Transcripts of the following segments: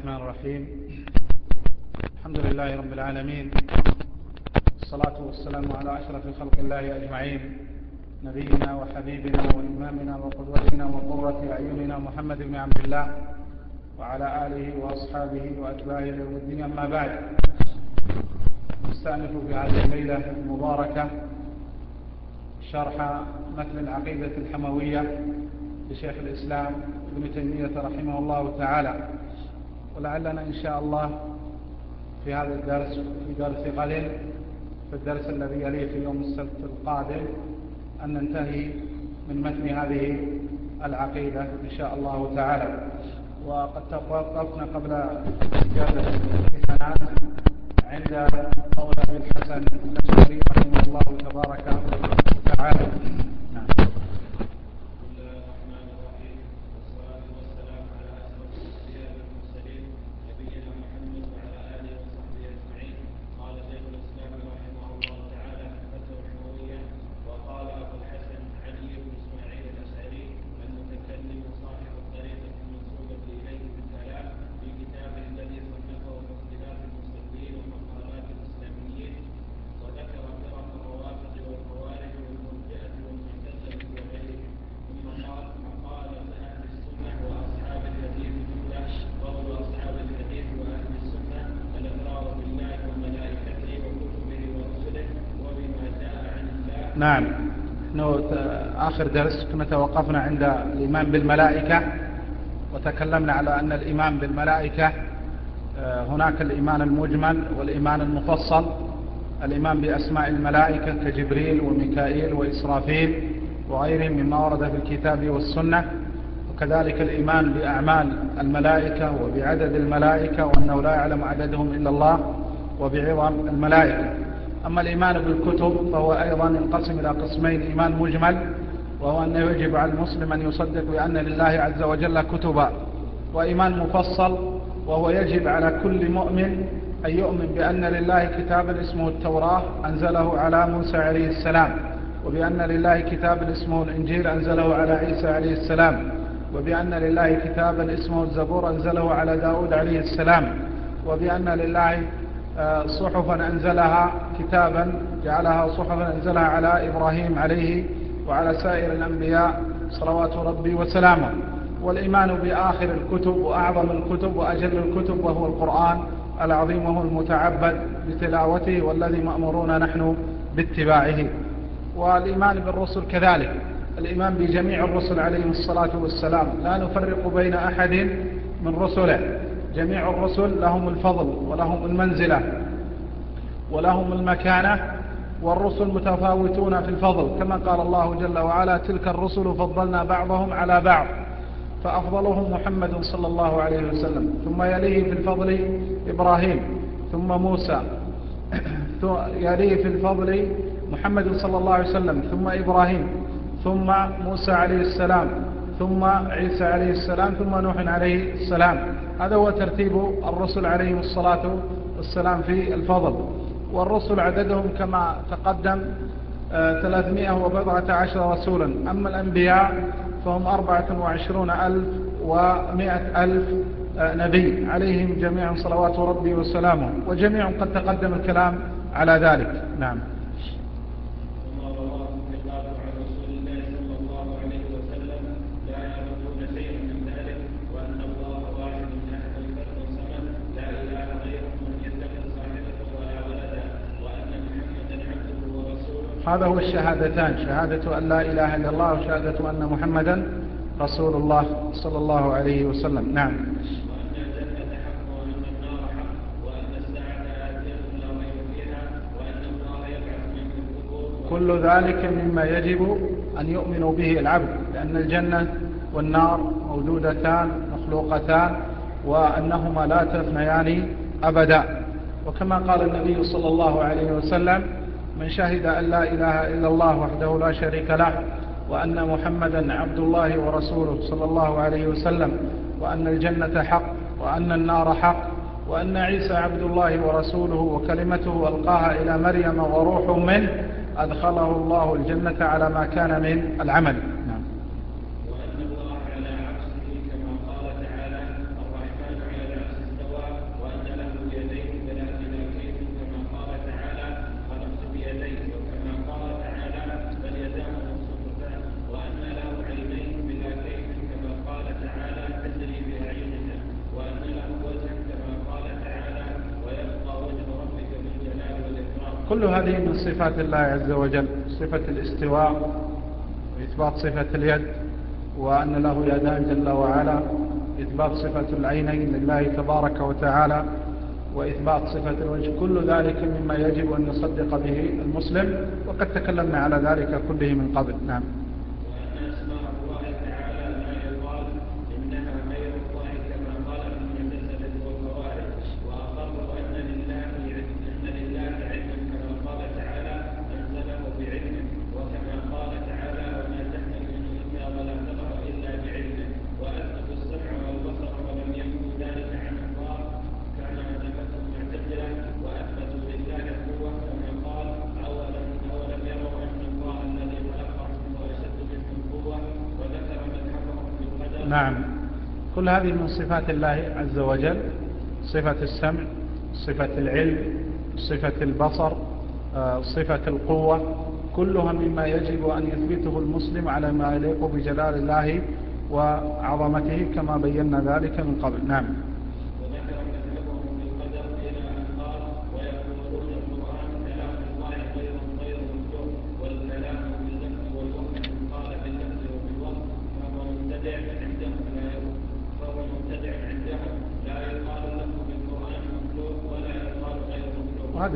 الرحمن الرحيم. الحمد لله رب العالمين. والصلاة والسلام على أشرف خلق الله أجمعين. نبينا وحبيبنا وإمامنا وقدوتنا وقرة أعيننا محمد بن عبد الله وعلى آله وأصحابه وأتباعه يوم الدين. أما بعد نستأنف في هذه الليلة المباركة شرح متن العقيدة الحموية لشيخ الإسلام ابن تيمية رحمه الله تعالى. ولعلنا إن شاء الله في هذا الدرس في درس غد في الدرس الذي يليه في يوم السبت القادم أن ننتهي من متن هذه العقيدة إن شاء الله تعالى. وقد توقفنا قبل إجابة الامتحانات عند قول أبي الحسن الأشعري رحمه الله تبارك وتعالى. آخر درس كنا توقفنا عند الإيمان بالملائكة وتكلمنا على أن الإيمان بالملائكة هناك الإيمان المجمل والإيمان المفصل الإيمان بأسماء الملائكة كجبريل وميكائيل وإسرافيل وغيرهم مما ورد في الكتاب والسنة وكذلك الإيمان بأعمال الملائكة وبعدد الملائكة وأنه لا يعلم عددهم إلا الله وبعظم الملائكة. أما الإيمان بالكتب فهو أيضا ينقسم إلى قسمين إيمان مجمل وهو أنه يجب على المسلم أن يصدق بأن لله عز وجل كتبا. وإيمان مفصل وهو يجب على كل مؤمن أن يؤمن بأن لله كتابا اسمه التوراة أنزله على موسى عليه السلام وبأن لله كتابا اسمه الإنجيل أنزله على عيسى عليه السلام وبأن لله كتابا اسمه الزبور أنزله على داود عليه السلام وبأن لله صحفا أنزلها كتابا جعلها صحفا أنزلها على إبراهيم عليه وعلى سائر الأنبياء صلوات ربي وسلامه. والإيمان بآخر الكتب وأعظم الكتب وأجل الكتب وهو القرآن العظيم وهو المتعبد بتلاوته والذي مأمرون نحن باتباعه. والإيمان بالرسل كذلك. الإيمان بجميع الرسل عليهم الصلاة والسلام. لا نفرق بين أحد من رسله. جميع الرسل لهم الفضل ولهم المنزلة ولهم المكانة والرسل متفاوتون في الفضل كما قال الله جل وعلا تلك الرسل فضلنا بعضهم على بعض فأفضلهم محمد صلى الله عليه وسلم. ثم يليه في الفضل إبراهيم ثم موسى يليه في الفضل محمد صلى الله عليه وسلم ثم إبراهيم ثم موسى عليه السلام ثم عيسى عليه السلام ثم نوح عليه السلام. هذا هو ترتيب الرسل عليهم الصلاة والسلام في الفضل. والرسل عددهم كما تقدم ثلاثمائة وبضعة عشر رسولا. أما الأنبياء فهم أربعة وعشرون ألف ومائة ألف نبي. عليهم جميعا صلوات ربي وسلامه وجميع قد تقدم الكلام على ذلك. نعم. هذا هو الشهادتان. شهادة أن لا إله إلا الله وشهادة أن محمدا رسول الله صلى الله عليه وسلم. نعم. كل ذلك مما يجب أن يؤمنوا به العبد لأن الجنة والنار موجودتان مخلوقتان وأنهما لا تفنيان أبدا. وكما قال النبي صلى الله عليه وسلم من شهد أن لا إله إلا الله وحده لا شريك له وأن محمدا عبد الله ورسوله صلى الله عليه وسلم وأن الجنة حق وأن النار حق وأن عيسى عبد الله ورسوله وكلمته ألقاها إلى مريم وروح منه أدخله الله الجنة على ما كان من العمل نعم وأن الله على عرشه كما قال تعالى الرحمن على العرش كل هذه من صفات الله عز وجل صفة الاستواء وإثبات صفة اليد وأن له يدان جل وعلا إثبات صفة العينين لله تبارك وتعالى وإثبات صفة الوجه كل ذلك مما يجب أن يصدق به المسلم وقد تكلمنا على ذلك كله من قبل. نعم. كل هذه من صفات الله عز وجل صفة السمع صفة العلم صفة البصر آه، صفة القوة كلها مما يجب أن يثبته المسلم على ما يليق بجلال الله وعظمته كما بينا ذلك من قبل. نعم.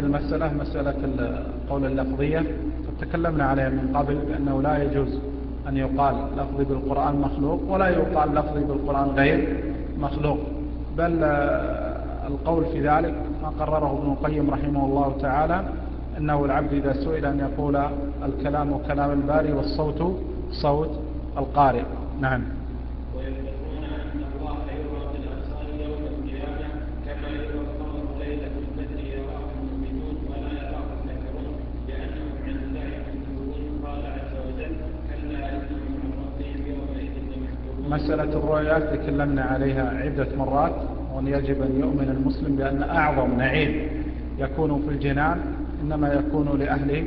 المسألة مسألة القول اللفظية. تكلمنا عليها من قبل بأنه لا يجوز أن يقال لفظي بالقرآن مخلوق ولا يقال لفظي بالقرآن غير مخلوق. بل القول في ذلك ما قرره ابن القيم رحمه الله تعالى أنه العبد إذا سئل أن يقول الكلام كلام الباري والصوت صوت القارئ. نعم. مسألة الرؤيات تكلمنا عليها عدة مرات وأن يجب أن يؤمن المسلم بأن أعظم نعيم يكون في الجنان إنما يكون لأهل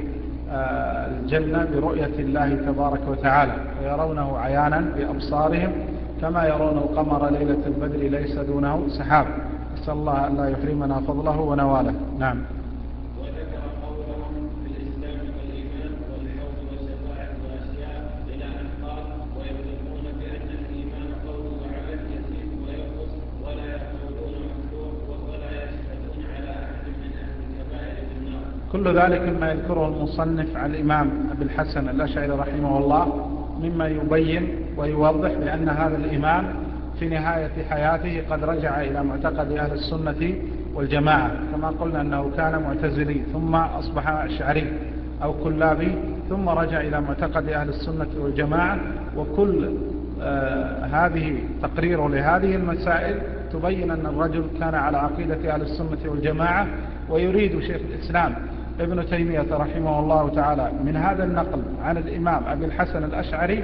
آه، الجنة برؤية الله تبارك وتعالى ويرونه عيانا بأبصارهم كما يرون القمر ليلة البدر ليس دونه سحاب. أسأل الله أن لا يحرمنا فضله ونواله. نعم. كل ذلك مما يذكره المصنف عن الإمام أبي الحسن الأشعري رحمه الله مما يبين ويوضح بأن هذا الإمام في نهاية حياته قد رجع إلى معتقد أهل السنة والجماعة كما قلنا أنه كان معتزلي ثم أصبح أشعري أو كلابي ثم رجع إلى معتقد أهل السنة والجماعة وكل آه هذه تقرير لهذه المسائل تبين أن الرجل كان على عقيدة أهل السنة والجماعة ويريد شيخ الإسلام ابن تيمية رحمه الله تعالى من هذا النقل عن الإمام أبي الحسن الأشعري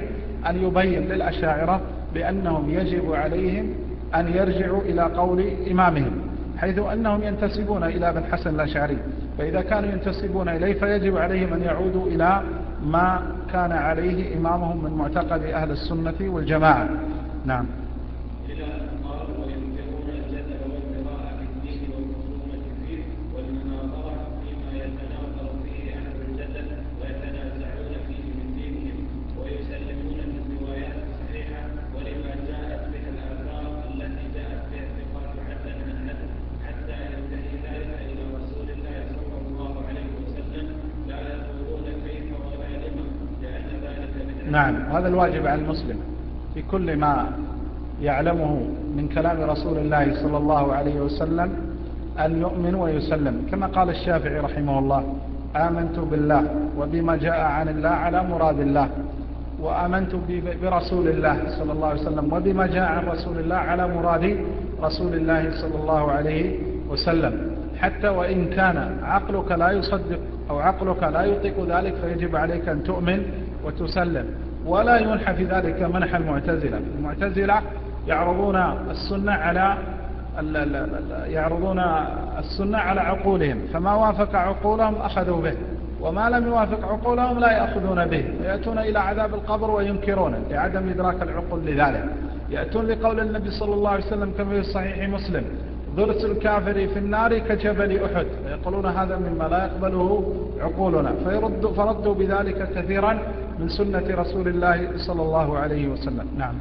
أن يبين للأشاعرة بأنهم يجب عليهم أن يرجعوا إلى قول إمامهم حيث أنهم ينتسبون إلى ابن الحسن الأشعري فإذا كانوا ينتسبون إليه فيجب عليهم أن يعودوا إلى ما كان عليه إمامهم من معتقد أهل السنة والجماعة. نعم. نعم هذا الواجب على المسلم في كل ما يعلمه من كلام رسول الله صلى الله عليه وسلم أن يؤمن ويسلم. كما قال الشافعي رحمه الله آمنت بالله وبما جاء عن الله على مراد الله وآمنت برسول الله صلى الله عليه وسلم وبما جاء عن رسول الله على مراد رسول الله صلى الله عليه وسلم. حتى وإن كان عقلك لا يصدق أو عقلك لا يطيق ذلك فيجب عليك أن تؤمن وتسلم. ولا ينحى في ذلك منح المعتزلة. المعتزلة يعرضون السنة على يعرضون السنة على عقولهم. فما وافق عقولهم أخذوا به. وما لم يوافق عقولهم لا يأخذون به. يأتون إلى عذاب القبر وينكرونه. لعدم إدراك العقول لذلك. يأتون لقول النبي صلى الله عليه وسلم كما في صحيح مسلم. ضرس الكافر في النار كجبل أحد. فيقولون هذا مما لا يقبله عقولنا. فيرد فردوا بذلك كثيرا من سنة رسول الله صلى الله عليه وسلم. نعم.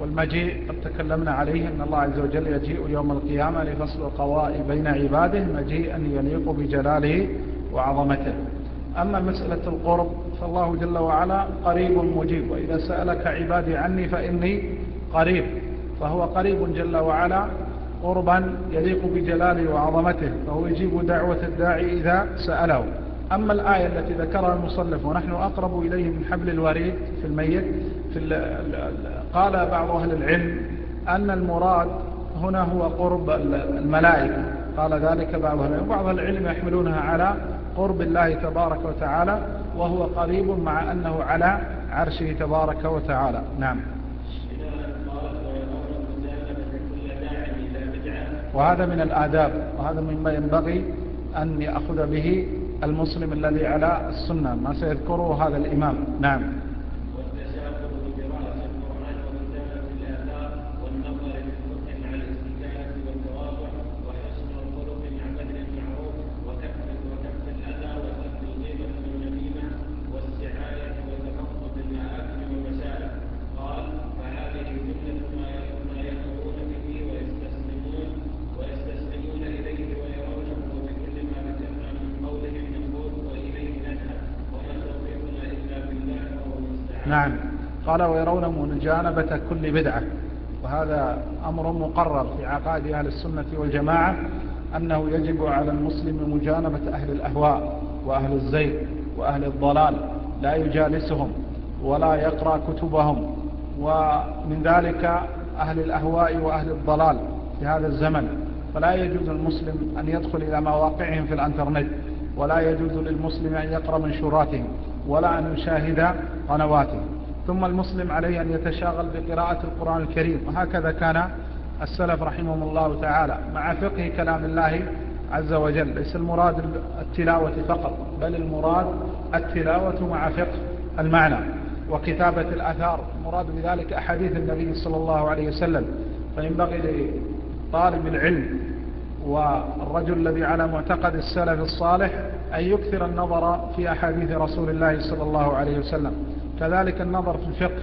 والمجيء قد تكلمنا عليه أن الله عز وجل يجيء يوم القيامة لفصل القضاء بين عباده مجيئا يليق بجلاله وعظمته. أما مسألة القرب فالله جل وعلا قريب مجيب وإذا سألك عبادي عني فإني قريب. فهو قريب جل وعلا قربا يليق بجلاله وعظمته فهو يجيب دعوة الداعي إذا سأله. أما الآية التي ذكرها المصنف ونحن أقرب إليه من حبل الوريد في الميت في قال بعض أهل العلم أن المراد هنا هو قرب الملائكة. قال ذلك بعض العلم بعض العلم يحملونها على قرب الله تبارك وتعالى وهو قريب مع أنه على عرشه تبارك وتعالى. نعم. وهذا من الآداب وهذا مما ينبغي أن يأخذ به المسلم الذي على السنة. ما سيذكره هذا الإمام. نعم. نعم. قال ويرون مجانبة كل بدعة. وهذا أمر مقرر في عقائد أهل السنة والجماعة أنه يجب على المسلم مجانبة أهل الأهواء وأهل الزيغ وأهل الضلال. لا يجالسهم ولا يقرأ كتبهم. ومن ذلك أهل الأهواء وأهل الضلال في هذا الزمن. فلا يجوز المسلم أن يدخل إلى مواقعهم في الإنترنت. ولا يجوز للمسلم أن يقرأ منشوراتهم. ولا أن يشاهد قنواته. ثم المسلم عليه أن يتشاغل بقراءة القرآن الكريم. وهكذا كان السلف رحمهم الله تعالى مع فقه كلام الله عز وجل. ليس المراد التلاوة فقط بل المراد التلاوة مع فقه المعنى وكتابة الأثار. المراد بذلك أحاديث النبي صلى الله عليه وسلم. فينبغي لطالب العلم والرجل الذي على معتقد السلف الصالح أن يكثر النظر في أحاديث رسول الله صلى الله عليه وسلم. كذلك النظر في الفقه.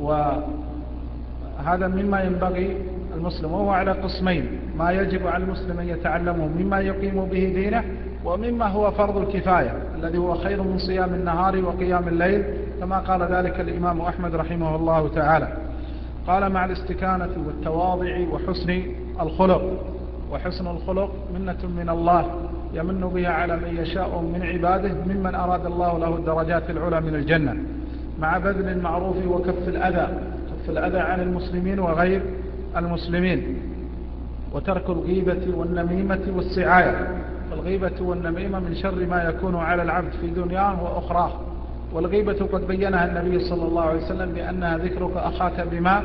وهذا مما ينبغي المسلم وهو على قسمين. ما يجب على المسلم أن يتعلمه مما يقيم به دينه ومما هو فرض الكفاية الذي هو خير من صيام النهار وقيام الليل كما قال ذلك الإمام أحمد رحمه الله تعالى. قال مع الاستكانة والتواضع وحسن الخلق. وحسن الخلق منة من الله يمن بها على من يشاء من عباده ممن أراد الله له الدرجات العلى من الجنة. مع بذل المعروف وكف الأذى كف الأذى عن المسلمين وغير المسلمين. وترك الغيبة والنميمة والسعاية. الغيبة والنميمة من شر ما يكون على العبد في دنياه وأخراه والغيبة قد بينها النبي صلى الله عليه وسلم بأنها ذكرك أخاك بما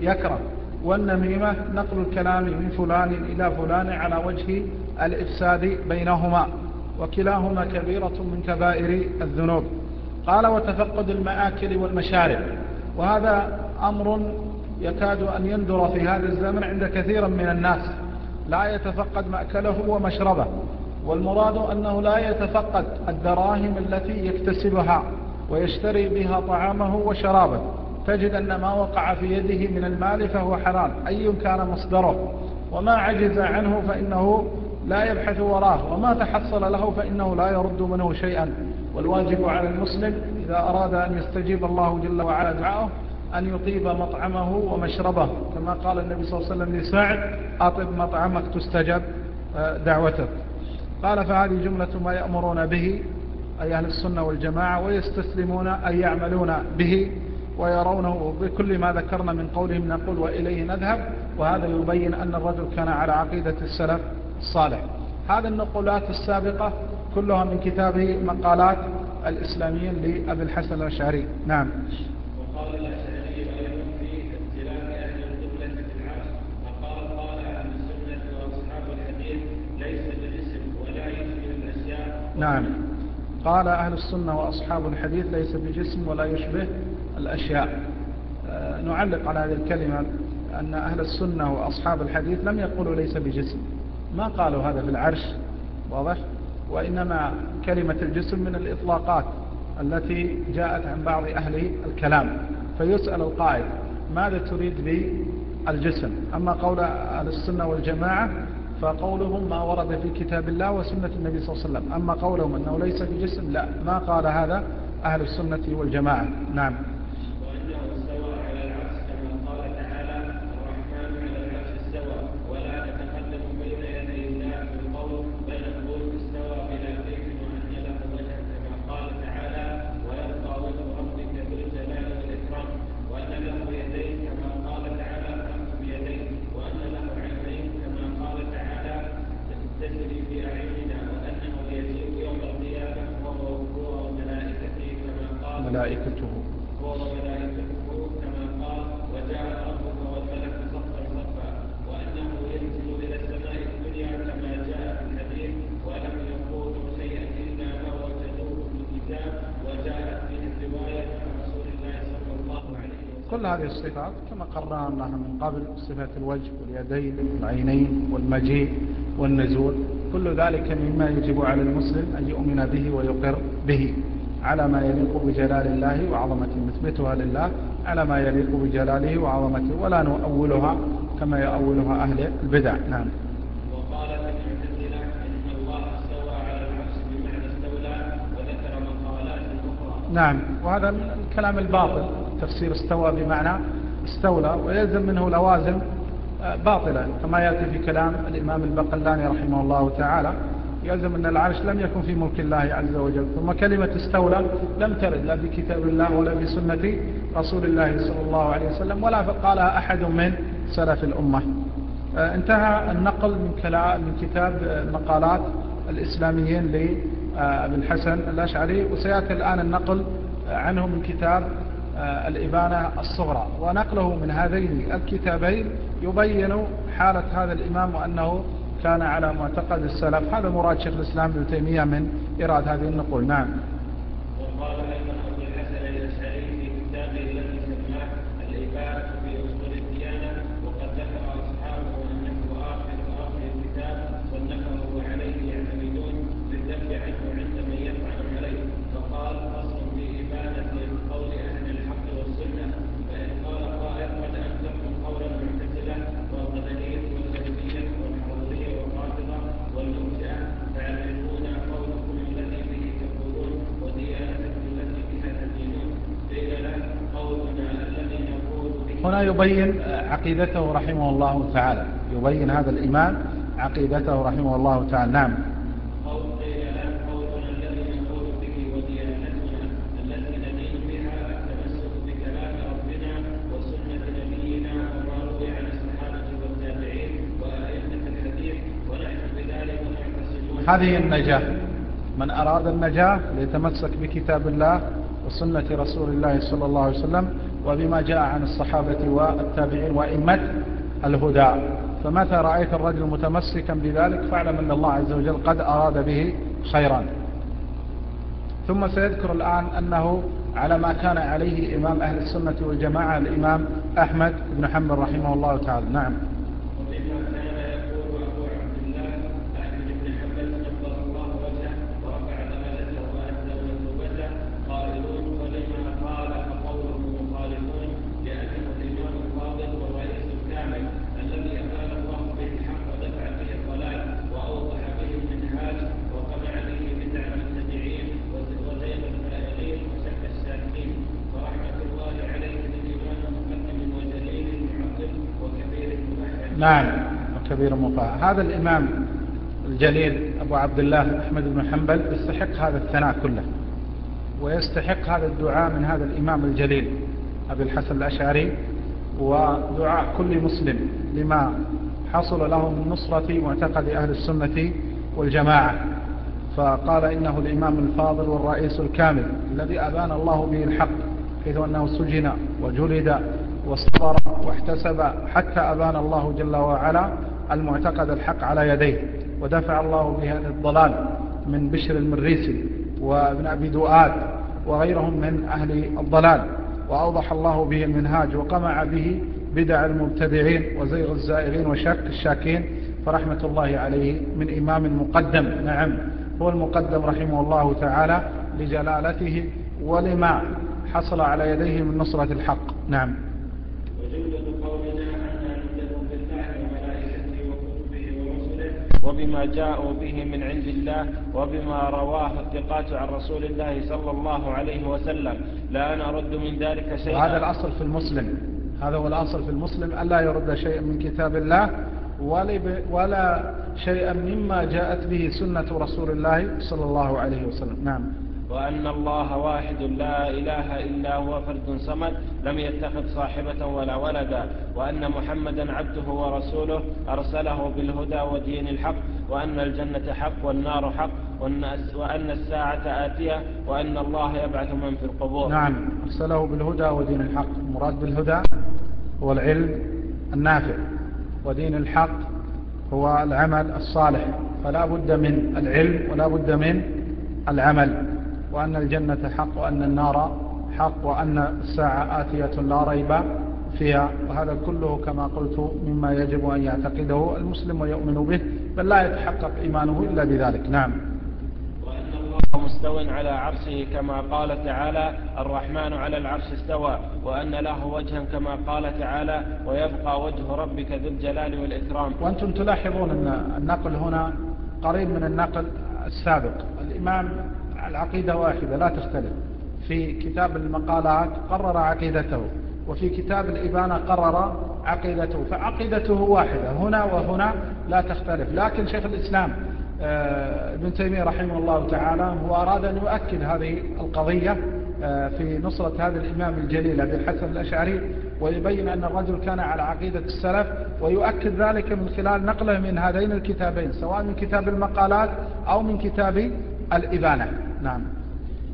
يكره. والنميمة نقل الكلام من فلان إلى فلان على وجه الإفساد بينهما وكلاهما كبيرة من كبائر الذنوب. قال وتفقد المآكل والمشارب. وهذا أمر يكاد أن يندر في هذا الزمن عند كثير من الناس. لا يتفقد مأكله ومشربه. والمراد أنه لا يتفقد الدراهم التي يكتسبها ويشتري بها طعامه وشرابه. تجد أن ما وقع في يده من المال فهو حلال أي كان مصدره. وما عجز عنه فإنه لا يبحث وراه وما تحصل له فإنه لا يرد منه شيئا. والواجب على المسلم إذا أراد أن يستجيب الله جل وعلا دعاه أن يطيب مطعمه ومشربه. كما قال النبي صلى الله عليه وسلم لسعد أطب مطعمك تستجب آه، دعوتك. قال فهذه جملة ما يأمرون به أي أهل السنة والجماعة ويستسلمون أن يعملون به. ويرونه بكل ما ذكرنا من قولهم نقول وإليه نذهب وهذا يبين أن الرجل كان على عقيدة السلف الصالح. هذه النقولات السابقة كلها من كتابه مقالات الإسلاميين لأبي الحسن الأشعري. نعم. وقال الأشعري في أهل القبلة في وقال قال أهل السنة وأصحاب الحديث ليس ولا يشبه نعم. قال أهل السنة وأصحاب الحديث ليس بجسم ولا يشبه الأشياء. آه، نعلق على هذه الكلمة أن أهل السنة وأصحاب الحديث لم يقولوا ليس بجسم. ما قالوا هذا في العرش؟ واضح. وإنما كلمة الجسم من الإطلاقات التي جاءت عن بعض أهل الكلام. فيسأل القائد ماذا تريد بالجسم أما قول أهل السنة والجماعة فقولهم ما ورد في كتاب الله وسنة النبي صلى الله عليه وسلم. أما قولهم أنه ليس بجسم لا. ما قال هذا أهل السنة والجماعة؟ نعم ملائكته هو وملائكته كما قال وجاء ربك والملك صفا صفا وانه ينزل إلى السماء الدنيا كما جاء في الحديث ولم يقولوا شيئا الا ما وجدوه في الكتاب وجاءت به الروايه عن رسول الله صلى الله عليه وسلم كل هذه الصفات كما قررناها من قبل صفات الوجه واليدين والعينين والمجيء والنزول. كل ذلك مما يجب على المسلم أن يؤمن به ويقر به على ما يليق بجلال الله وعظمته نثبتها لله على ما يليق بجلاله وعظمته ولا نؤولها كما يؤولها أهل البدع. نعم. وقال المعتزلة إن الله استوى على العرش بمعنى استولى وذكر مقالات أخرى. نعم. وهذا الكلام الباطل. تفسير استوى بمعنى استولى ويلزم منه لوازم آه، باطلة كما يأتي في كلام الإمام البقلاني رحمه الله تعالى يلزم أن العرش لم يكن في ملك الله عز وجل. ثم كلمة استولى لم ترد لا في كتاب الله ولا في سنة رسول الله صلى الله عليه وسلم ولا قالها أحد من سلف الأمة. آه، انتهى النقل من, من كتاب مقالات الإسلاميين لابن الحسن الأشعري وسيأتي الآن النقل عنه من كتاب آه، الإبانة الصغرى. ونقله من هذين الكتابين يبين حالة هذا الإمام وأنه كان على معتقد السلف. هذا مراد شيخ الإسلام ابن تيمية من إراد هذه. النقول نعم وقال أيضا أبو الحسن الأشعري في كتابه الذي سماه الإبانة في أصول الديانة وقد ذكر أصحابه أنه آخر آخر الكتاب صنفه عليه يعتمدون بالذب عنه عند من يفعل عليه فقال فصل في إبانة قول أهل الحق والسنة فإن قال قائل قد أنكرتم قول المعتزلة والقدرية والجهمية والحرورية والرافضة والمرجئة فيعرفون قولكم الذي به تقولون وديانتكم التي بها تدينون قيل له قولنا الذي نقول به يبين عقيدته رحمه الله تعالى. يبين هذا الإمام عقيدته رحمه الله تعالى. نعم. هذه النجاة. من أراد النجاة ليتمسك بكتاب الله وسنة رسول الله صلى الله عليه وسلم وبما جاء عن الصحابة والتابعين وإمة الهدى. فمتى رأيت الرجل متمسكا بذلك فاعلم أن الله عز وجل قد أراد به خيرا. ثم سيذكر الآن أنه على ما كان عليه إمام أهل السنة والجماعة الإمام أحمد بن حنبل رحمه الله تعالى. نعم ومما كان يقول أبو عبد الله أحمد بن حنبل نبر الله وجهه ورفع درجته وأنزل مثوبته قائلون ولما خالف قوله مخالفون لأنه الإمام الفاضل والرئيس الكامل الذي أبان الله به الحق ودفع به الضلال وأوضح به المنهاج وقمع به بدع المبتدعين وزيغ الزائغين وشك الساكنين ورحمة الله عليه من إمام مقدم وجليل معظم وكبير مفهم نعم وكبير مفاهيم هذا الإمام الجليل أبو عبد الله أحمد بن حنبل يستحق هذا الثناء كله ويستحق هذا الدعاء من هذا الإمام الجليل أبي الحسن الأشعري ودعاء كل مسلم لما حصل له من نصرة معتقد أهل السنة والجماعة. فقال إنه الإمام الفاضل والرئيس الكامل الذي أبان الله به الحق حيث أنه سجن وجلد واصبر واحتسب حتى أبان الله جل وعلا المعتقد الحق على يديه ودفع الله به الضلال من بشر المريسي وابن أبي دؤاد وغيرهم من أهل الضلال وأوضح الله به المنهاج وقمع به بدع المبتدعين وزيغ الزائغين وشك الشاكين فرحمة الله عليه من إمام مقدم. نعم هو المقدم رحمه الله تعالى لجلالته ولما حصل على يديه من نصرة الحق. نعم. وبما جاءوا به من عند الله وبما رواه الثقات عن رسول الله صلى الله عليه وسلم. لا نرد من ذلك شيئا. هذا الأصل في المسلم. هذا هو الأصل في المسلم ألا يرد شيئا من كتاب الله ولا شيئا مما جاءت به سنة رسول الله صلى الله عليه وسلم. نعم. وأن الله واحد لا إله إلا هو فرد صمد لم يتخذ صاحبة ولا ولدا. وأن محمدا عبده ورسوله أرسله بالهدى ودين الحق وأن الجنة حق والنار حق وأن الساعة آتية وأن الله يبعث من في القبور. نعم أرسله بالهدى ودين الحق. المراد بالهدى هو العلم النافع. ودين الحق هو العمل الصالح. فلا بد من العلم ولا بد من العمل. وأن الجنة حق وأن النار حق وأن الساعة آتية لا ريب فيها. وهذا كله كما قلت مما يجب أن يعتقده المسلم ويؤمن به بل لا يتحقق إيمانه إلا بذلك. نعم. وأن الله مستو على عرشه كما قال تعالى الرحمن على العرش استوى وأن له وجها كما قال تعالى ويبقى وجه ربك ذو الجلال والإكرام. وأنتم تلاحظون أن النقل هنا قريب من النقل السابق. الإمام العقيدة واحدة لا تختلف. في كتاب المقالات قرر عقيدته وفي كتاب الإبانة قرر عقيدته فعقيدته واحدة هنا وهنا لا تختلف. لكن شيخ الإسلام آه، ابن تيمية رحمه الله تعالى هو أراد أن يؤكد هذه القضية آه، في نصرة هذا الإمام الجليل أبي الحسن الأشعري ويبين أن الرجل كان على عقيدة السلف ويؤكد ذلك من خلال نقله من هذين الكتابين سواء من كتاب المقالات أو من كتاب الإبانة. نعم.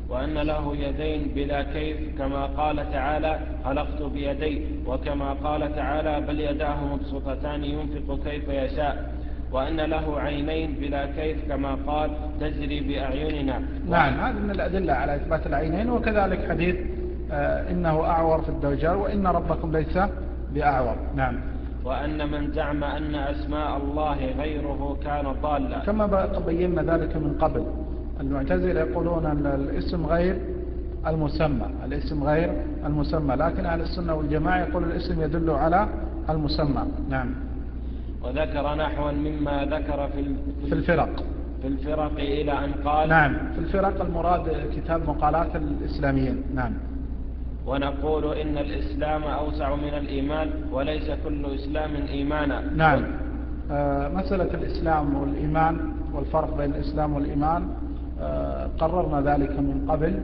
وأن له يدين بلا كيف كما قال تعالى خلقت بيدي. وكما قال تعالى بل يداه مبسوطتان ينفق كيف يشاء. وأن له عينين بلا كيف كما قال تجري بأعيننا. نعم هذا من الأدلة على إثبات العينين وكذلك حديث آه إنه أعور في الدوجار وإن ربكم ليس بأعور. نعم. وأن من زعم أن أسماء الله غيره كان ضالا. كما بينا ذلك من قبل. المعتزلة يقولون أن الاسم غير المسمى الاسم غير المسمى لكن أهل السنة والجماعة يقول الاسم يدل على المسمى. نعم. وذكر نحوا مما ذكر في في الفرق. في الفرق إلى أن قال نعم. في الفرق المراد كتاب مقالات الإسلاميين. نعم. ونقول إن الإسلام أوسع من الإيمان وليس كل إسلام إيمانا. نعم. آه مسألة الإسلام والإيمان والفرق بين الإسلام والإيمان قررنا ذلك من قبل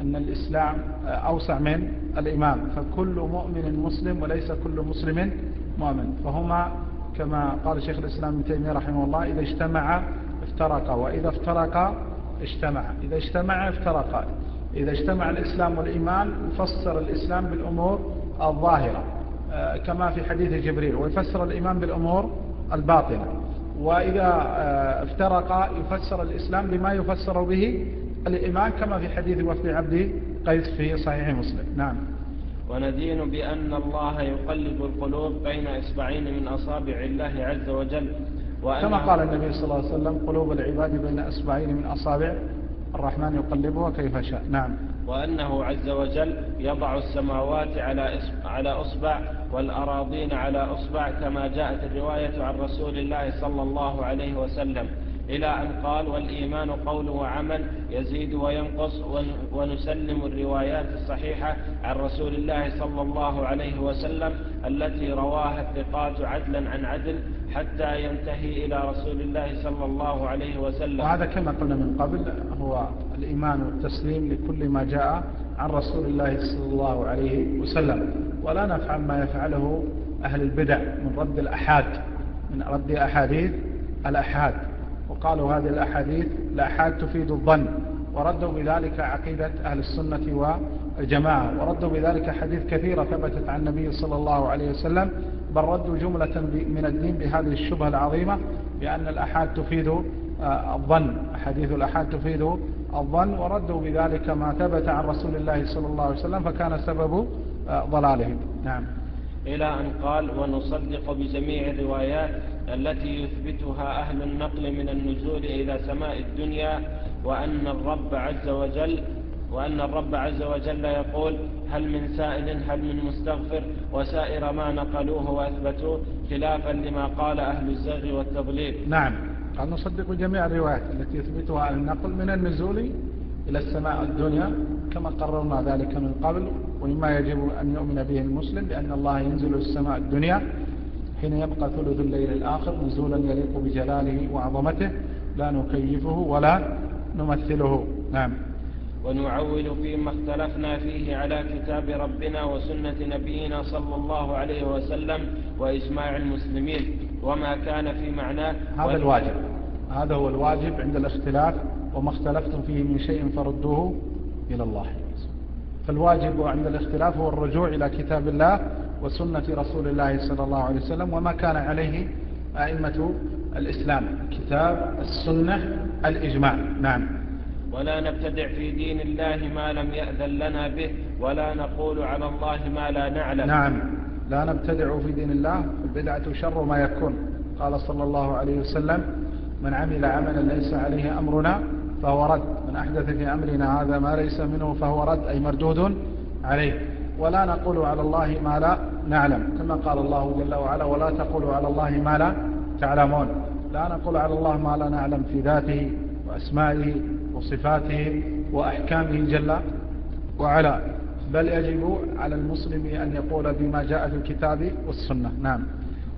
أن الإسلام آه، أوسع من الإمام. فكل مؤمن مسلم وليس كل مسلم مؤمن. فهما كما قال شيخ الإسلام ابن تيمية رحمه الله إذا اجتمع افترقا وإذا افترقا اجتمع. إذا اجتمع افترقا. إذا اجتمع الإسلام والإيمان يفسر الإسلام بالأمور الظاهرة آه، كما في حديث جبريل ويفسر الإيمان بالأمور الباطنة. وإذا آه، افترق يفسر الإسلام بما يفسر به الإيمان كما في حديث وفد عبد قيس في صحيح مسلم. نعم. وندين بأن الله يقلب القلوب بين إصبعين من أصابع الله عز وجل كما قال النبي صلى الله عليه وسلم قلوب العباد بين أصبعين من أصابع الرحمن يقلبها كيف شاء. نعم. وأنه عز وجل يضع السماوات على على أصبع والأراضين على أصبع كما جاءت الرواية عن رسول الله صلى الله عليه وسلم. إلى أن قال والإيمان قول وعمل يزيد وينقص ونسلم الروايات الصحيحة عن رسول الله صلى الله عليه وسلم التي رواها الثقات عدلا عن عدل حتى ينتهي إلى رسول الله صلى الله عليه وسلم. وهذا كما قلنا من قبل هو الإيمان والتسليم لكل ما جاء عن رسول الله صلى الله عليه وسلم. ولا نفعل ما يفعله أهل البدع من رد الأحاد من رد أحاديث الأحاد. وقالوا هذه الأحاديث الأحاد تفيد الظن وردوا بذلك عقيدة أهل السنة والجماعة وردوا بذلك حديث كثيرة ثبتت عن النبي صلى الله عليه وسلم بل ردوا جملة من الدين بهذه الشبهة العظيمة بأن الأحاد تفيد آه، الظن أحاديث الأحاد تفيد الظن وردوا بذلك ما ثبت عن رسول الله صلى الله عليه وسلم فكان سبب آه، ضلالهم. نعم. إلى أن قال ونصدق بجميع الروايات التي يثبتها أهل النقل من النزول إلى سماء الدنيا وأن الرب عز وجل وأن الرب عز وجل يقول هل من سائل هل من مستغفر وسائر ما نقلوه وأثبتوه خلافا لما قال أهل الزغ والتضليل. نعم. قال نصدق جميع الروايات التي يثبتها أهل النقل من النزول إلى السماء الدنيا كما قررنا ذلك من قبل ومما يجب أن يؤمن به المسلم بأن الله ينزل السماء الدنيا حين يبقى ثلث الليل الآخر نزولا يليق بجلاله وعظمته لا نكيفه ولا نمثله. نعم. ونعول فيما اختلفنا فيه على كتاب ربنا وسنة نبينا صلى الله عليه وسلم وإجماع المسلمين. وما كان في معناه؟ هذا الواجب. هذا هو الواجب عند الاختلاف وما اختلفتم فيه من شيء فردوه إلى الله. فالواجب عند الاختلاف هو الرجوع إلى كتاب الله وسنة رسول الله صلى الله عليه وسلم وما كان عليه أئمة الإسلام. الكتاب السنة الإجماع. نعم. ولا نبتدع في دين الله ما لم يأذن لنا به ولا نقول على الله ما لا نعلم. نعم. لا نبتدع في دين الله البدعة شر ما يكون. قال صلى الله عليه وسلم من عمل عملا ليس عليه أمرنا فهو رد. من أحدث في أمرنا هذا ما ليس منه فهو رد أي مردود عليه. ولا نقول على الله ما لا نعلم. كما قال الله جل وعلا ولا تقولوا على الله ما لا تعلمون. لا نقول على الله ما لا نعلم في ذاته وأسمائه وصفاته وأحكامه جل وعلا بل يجب على المسلم أن يقول بما جاء في الكتاب والسنة. نعم.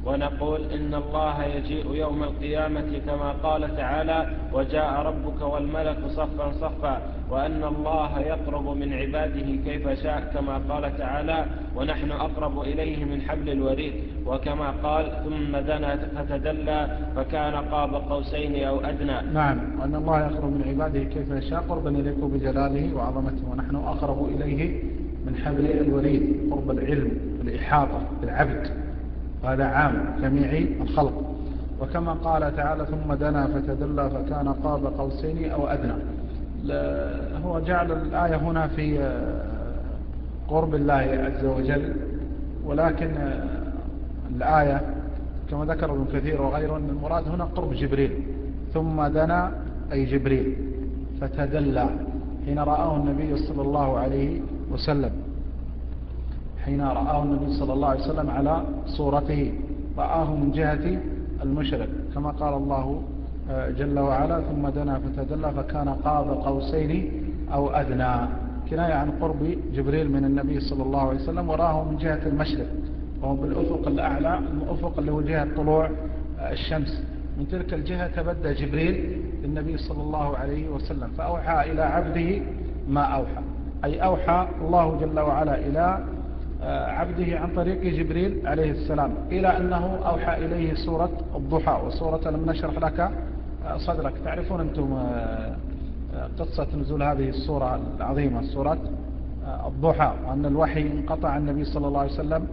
ونقول إن الله يجيء يوم القيامة كما قال تعالى وجاء ربك والملك صفا صفا وأن الله يقرب من عباده كيف شاء كما قال تعالى ونحن أقرب إليه من حبل الوريد. وكما قال ثم دنا فتدلى فكان قاب قوسين أو أدنى. نعم وأن الله يقرب من عباده كيف يشاء قربا إليك بجلاله وعظمته. ونحن أقرب إليه من حبل الوريد قرب العلم والإحاطة بالعبد. وهذا عام جميع الخلق. وكما قال تعالى ثم دنا فتدلى فكان قاب قوسين أو أدنى. هو جعل الآية هنا في آه، قرب الله عز وجل ولكن آه، الآية كما ذكر ابن كثير وغيره أن المراد هنا قرب جبريل. ثم دنا أي جبريل فتدلى. حين رآه النبي صلى الله عليه وسلم. حين رآه النبي صلى الله عليه وسلم على صورته. رآه من جهة المشرق كما قال الله آه، جل وعلا ثم دنا فتدلى فكان قاب قوسين أو أدنى. كناية عن قرب جبريل من النبي صلى الله عليه وسلم ورآه من جهة المشرق وهو بالأفق الأعلى الأفق اللي هو جهة طلوع آه، الشمس. من تلك الجهة تبدى جبريل للنبي صلى الله عليه وسلم فأوحى إلى عبده ما أوحى أي أوحى الله جل وعلا إلى عبده عن طريق جبريل عليه السلام إلى أنه أوحى إليه سورة الضحى وسورة لم نشرح لك آه، صدرك. تعرفون أنتم آه، قصة نزول هذه السورة العظيمة سورة الضحى وأن الوحي انقطع عن النبي صلى الله عليه وسلم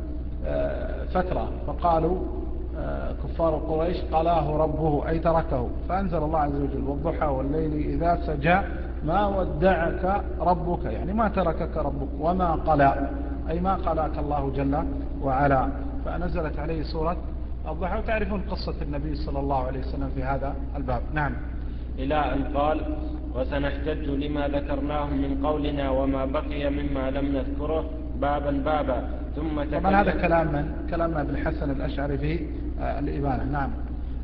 فترة. فقالوا كفار قريش قلاه ربه أي تركه. فأنزل الله عز وجل والضحى والليل إذا سجى ما ودعك ربك يعني ما تركك ربك وما قلى. أي ما قلاك الله جل وعلا. فنزلت عليه سورة الضحى. وتعرفون قصة النبي صلى الله عليه وسلم في هذا الباب. نعم. إلى أن قال وسنحتج لما ذكرناه من قولنا وما بقي مما لم نذكره بابا بابا. ثم طبعا هذا كلام من؟ كلام ابن الحسن الأشعري في آه، الإبانة. نعم.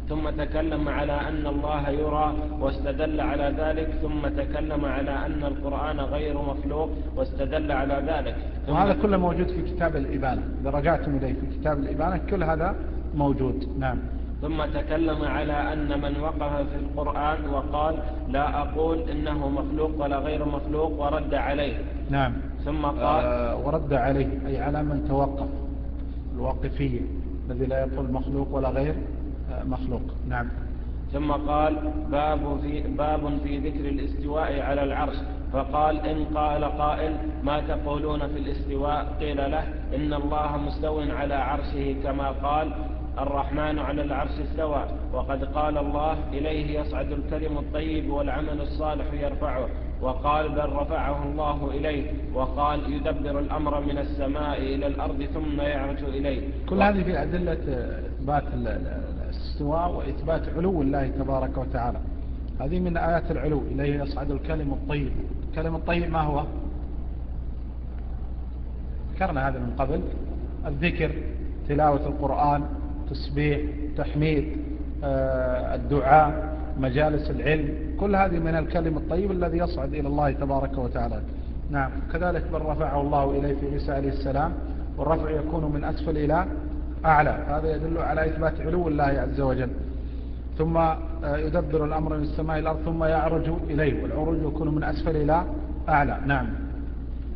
ثم تكلم على أن الله يرى واستدل على ذلك ثم تكلم على أن القرآن غير مخلوق واستدل على ذلك. وهذا كله موجود في كتاب الإبانة. إذا رجعتم إليه في كتاب الإبانة كل هذا موجود. نعم. ثم تكلم على أن من وقف في القرآن وقال لا أقول إنه مخلوق ولا غير مخلوق ورد عليه. نعم. ثم قال آه ورد عليه أي على من توقف الواقفية الذي لا يقول مخلوق ولا غير مخلوق. نعم. ثم قال باب في, باب في ذكر الاستواء على العرش. فقال إن قال قائل ما تقولون في الاستواء؟ قيل له إن الله مستو على عرشه كما قال الرحمن على العرش استوى. وقد قال الله إليه يصعد الكلم الطيب والعمل الصالح يرفعه. وقال بل رفعه الله إليه. وقال يدبر الأمر من السماء إلى الأرض ثم يعرج إليه. كل هذه في أدلة إثبات الاستواء وإثبات علو الله تبارك وتعالى. هذه من آيات العلو إليه يصعد الكلم الطيب. الكلم الطيب ما هو؟ ذكرنا هذا من قبل. الذكر تلاوة القرآن تسبيح تحميد آه، الدعاء مجالس العلم. كل هذه من الكلم الطيب الذي يصعد إلى الله تبارك وتعالى. نعم كذلك بل رفعه الله إليه في عيسى عليه السلام والرفع يكون من أسفل إلى أعلى. هذا يدل على إثبات علو الله عز وجل. ثم آه، يدبر الأمر من السماء إلى الأرض ثم يعرج إليه والعروج يكون من أسفل إلى أعلى. نعم.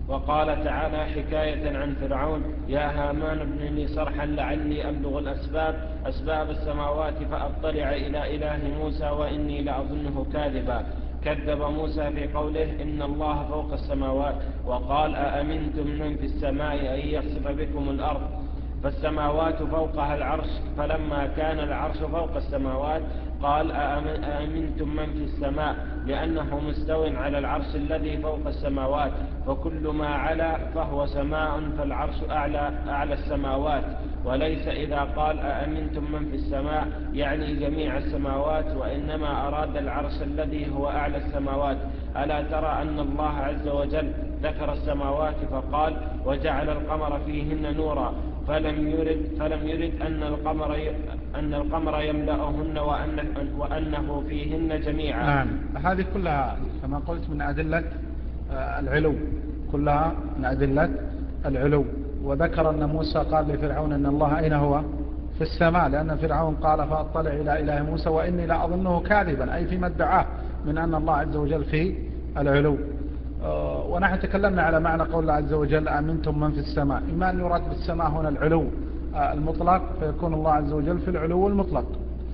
وقال تعالى حكاية عن فرعون يا هامان ابن لي صرحا لعلي أبلغ الأسباب أسباب السماوات فأطلع إلى إله موسى وإني لأظنه كاذبا. كذب موسى في قوله إن الله فوق السماوات. وقال أأمنتم من في السماء أن يخسف بكم الأرض؟ فالسماوات فوقها العرش فلما كان العرش فوق السماوات قال أأمنتم من في السماء؟ لأنه مستو على العرش الذي فوق السماوات فكل ما علا فهو سماء فالعرش أعلى, أعلى السماوات. وليس إذا قال أأمنتم من في السماء؟ يعني جميع السماوات وإنما أراد العرش الذي هو أعلى السماوات. ألا ترى أن الله عز وجل ذكر السماوات فقال وجعل القمر فيهن نورا. فلم يرد فلم يرد أن القمر أن القمر يملأهن وأن وأنه فيهن جميعا. نعم. هذه كلها كما قلت من أدلة آه، العلو. كلها من أدلة العلو. وذكر أن موسى قال لفرعون أن الله أين هو؟ في السماء. لأن فرعون قال فأطلع إلى إله موسى وإني لا أظنه كاذبا. أي فيما ادعاه من أن الله عز وجل في العلو. ونحن تكلمنا على معنى قول الله عز وجل أمنتم من في السماء. إما أن يراد بالسماء هنا العلو آه، المطلق فيكون الله عز وجل في العلو المطلق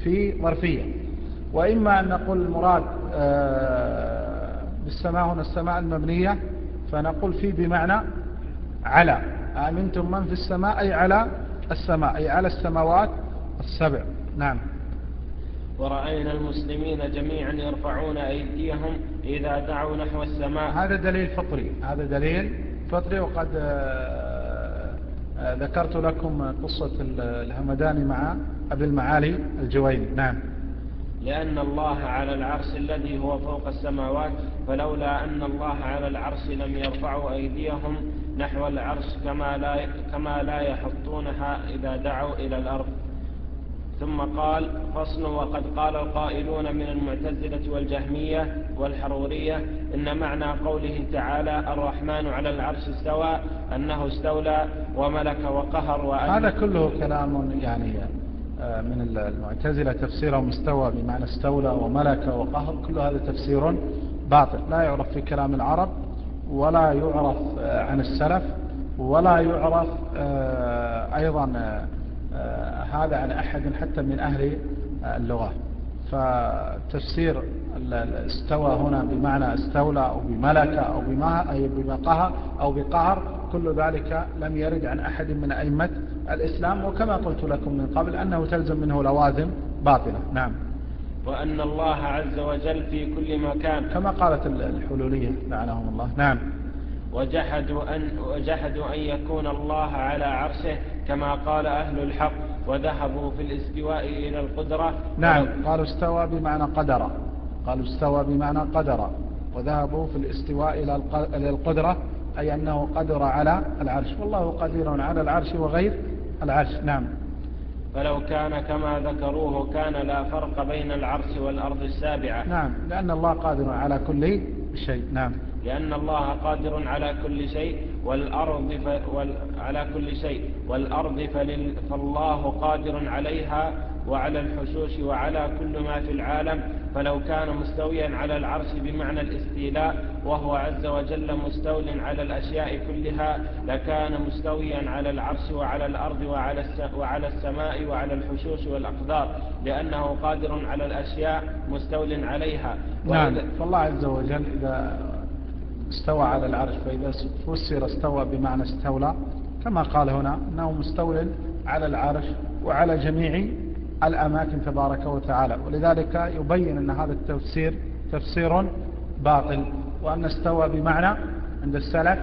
في ظرفية. وإما أن نقول المراد آه، بالسماء هنا السماء المبنية فنقول في بمعنى على. أمنتم من في السماء أي على السماء أي على السماوات السبع. نعم. ورأينا المسلمين جميعا يرفعون أيديهم إذا دعوا نحو السماء. هذا دليل فطري. هذا دليل فطري وقد آه، آه، ذكرت لكم قصة الهمداني مع أبي المعالي الجويني. نعم. لأن الله على العرش الذي هو فوق السماوات فلولا أن الله على العرش لم يرفعوا أيديهم نحو العرش كما لا, كما لا يحطونها إذا دعوا إلى الأرض. ثم قال فصل وقد قال القائلون من المعتزلة والجهمية والحرورية إن معنى قوله تعالى الرحمن على العرش استوى أنه استولى وملك وقهر وأن هذا كله كلام يعني آه، من المعتزلة تفسيرهم استوى بمعنى استولى وملك وقهر كل هذا تفسير باطل. لا يعرف في كلام العرب ولا يعرف آه، عن السلف ولا يعرف آه، أيضا هذا عن أحد حتى من أهل اللغة. فتفسير استوى هنا بمعنى استولى أو بملك أو بمقهر أو بقهر كل ذلك لم يرد عن أحد من أئمة الإسلام وكما قلت لكم من قبل أنه تلزم منه لوازم باطلة. نعم. وأن الله عز وجل في كل مكان. كما قالت الحلولية لعنهم الله. نعم. وجحدوا أن, وجحدوا أن يكون الله على عرشه. كما قال أهل الحق وذهبوا في الاستواء إلى القدرة. نعم قالوا استوى بمعنى قدر. قالوا استوى بمعنى قدر. وذهبوا في الاستواء إلى القدرة أي أنه قدر على العرش. والله قدير على العرش وغير العرش. نعم. فلو كان كما ذكروه كان لا فرق بين العرش والأرض السابعة. نعم لأن الله قادر على كل شيء. نعم. لأن الله قادر على كل شيء والأرض ف... وال... على كل شيء. والأرض فلل... فالله قادر عليها وعلى الحشوش وعلى كل ما في العالم. فلو كان مستويا على العرش بمعنى الاستيلاء وهو عز وجل مستول على الأشياء كلها لكان مستويا على العرش وعلى الأرض وعلى, الس... وعلى السماء وعلى الحشوش والأقدار. لأنه قادر على الأشياء مستول عليها. نعم. فالله عز وجل إذا استوى على العرش فإذا فسر استوى بمعنى استولى كما قال هنا أنه مستول على العرش وعلى جميع الأماكن تبارك وتعالى. ولذلك يبين أن هذا التفسير تفسير باطل وأن استوى بمعنى عند السلف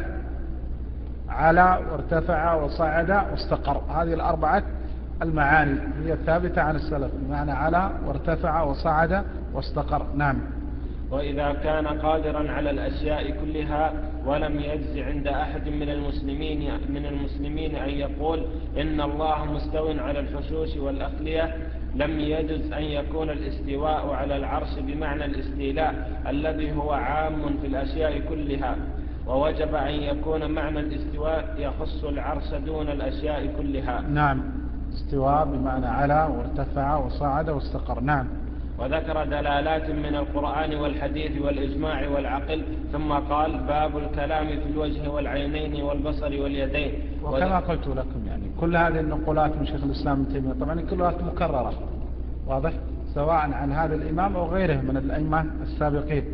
على وارتفع وصعد واستقر. هذه الأربعة المعاني هي ثابتة عن السلف بمعنى على وارتفع وصعد واستقر. نعم. وإذا كان قادرا على الأشياء كلها ولم يجز عند أحد من المسلمين من المسلمين أن يقول إن الله مستو على الحشوش والأخلية لم يجز أن يكون الاستواء على العرش بمعنى الاستيلاء الذي هو عام في الأشياء كلها ووجب أن يكون معنى الاستواء يخص العرش دون الأشياء كلها. نعم. استواء بمعنى على وارتفع وصعد واستقر. نعم. وذكر دلالات من القرآن والحديث والإجماع والعقل ثم قال باب الكلام في الوجه والعينين والبصر واليدين. وكما قلت لكم يعني كل هذه النقولات من شيخ الإسلام ابن تيمية طبعا كلها مكررة واضح؟ سواء عن هذا الإمام أو غيره من الأئمة السابقين.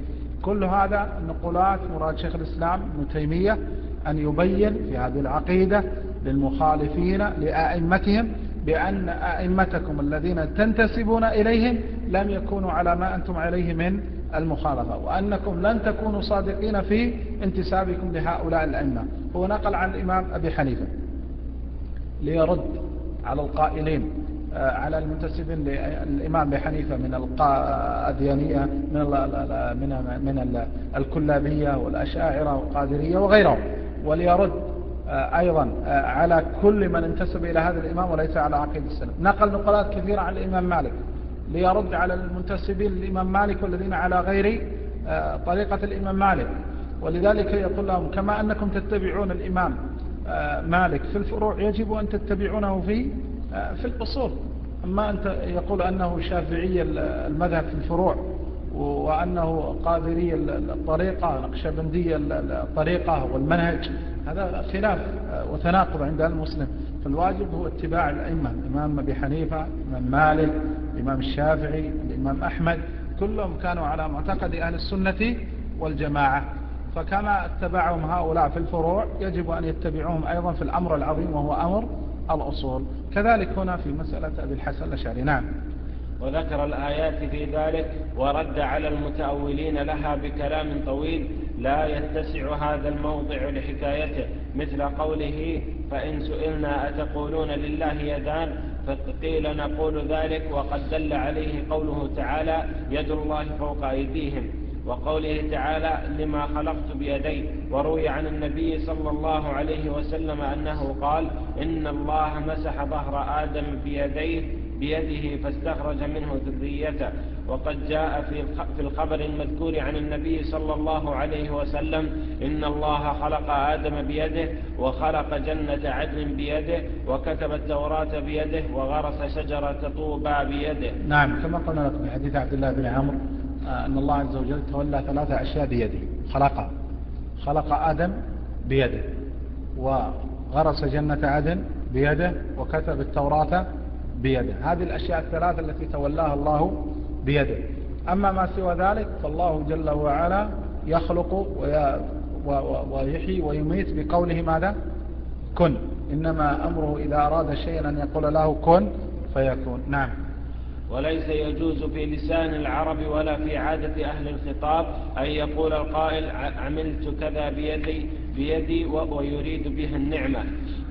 كل هذا نقولات مراد شيخ الإسلام ابن تيمية أن يبين في هذه العقيدة للمخالفين لأئمتهم بأن أئمتكم الذين تنتسبون إليهم لم يكونوا على ما أنتم عليه من المخالفة وأنكم لن تكونوا صادقين في انتسابكم لهؤلاء الأئمة. هو نقل عن الإمام أبي حنيفة. ليرد على القائلين آه، على المنتسبين للإمام أبي حنيفة من القاديانية من من من الكلابية والأشاعرة والقادرية وغيرهم. وليرد آه، أيضا آه، على كل من انتسب إلى هذا الإمام وليس على عقيد السلف. نقل نقلات كثيرة عن الإمام مالك. ليرد على المنتسبين للإمام مالك والذين على غير آه، طريقة الإمام مالك. ولذلك يقول لهم كما أنكم تتبعون الإمام مالك في الفروع يجب أن تتبعونه في في الأصول. أما أنت يقول أنه شافعي المذهب في الفروع وأنه قادري الطريقة نقشبندي الطريقة والمنهج هذا خلاف وتناقض عند المسلم. فالواجب هو اتباع الأئمة الإمام أبي حنيفة الإمام مالك الإمام الشافعي الإمام أحمد كلهم كانوا على معتقد أهل السنة والجماعة. فكما اتبعهم هؤلاء في الفروع يجب أن يتبعوهم أيضا في الأمر العظيم وهو أمر الأصول. كذلك هنا في مسألة أبي الحسن الأشعري. نعم. وذكر الآيات في ذلك ورد على المتأولين لها بكلام طويل لا يتسع هذا الموضع لحكايته مثل قوله فإن سئلنا أتقولون لله يدان فقيل نقول ذلك وقد دل عليه قوله تعالى يد الله فوق أيديهم وقوله تعالى لما خلقت بيدي وروي عن النبي صلى الله عليه وسلم أنه قال إن الله مسح ظهر آدم بيديه بيده فاستخرج منه ذريته. وقد جاء في الخبر المذكور عن النبي صلى الله عليه وسلم إن الله خلق آدم بيده وخلق جنة عدن بيده وكتب التوراة بيده وغرس شجرة طوبى بيده. نعم كما قلنا لكم حديث عبد الله بن عمرو آه، أن الله عز وجل تولى ثلاثة أشياء بيده. خلقها خلق آدم بيده وغرس جنة عدن بيده وكتب التوراة بيده. هذه الأشياء الثلاثة التي تولاها الله بيده. أما ما سوى ذلك فالله جل وعلا يخلق ويحيي ويميت بقوله ماذا؟ كن. إنما أمره إذا أراد شيئا أن يقول له كن فيكون. نعم. وليس يجوز في لسان العرب ولا في عادة أهل الخطاب أن يقول القائل عملت كذا بيدي, بيدي ويريد بها النعمة.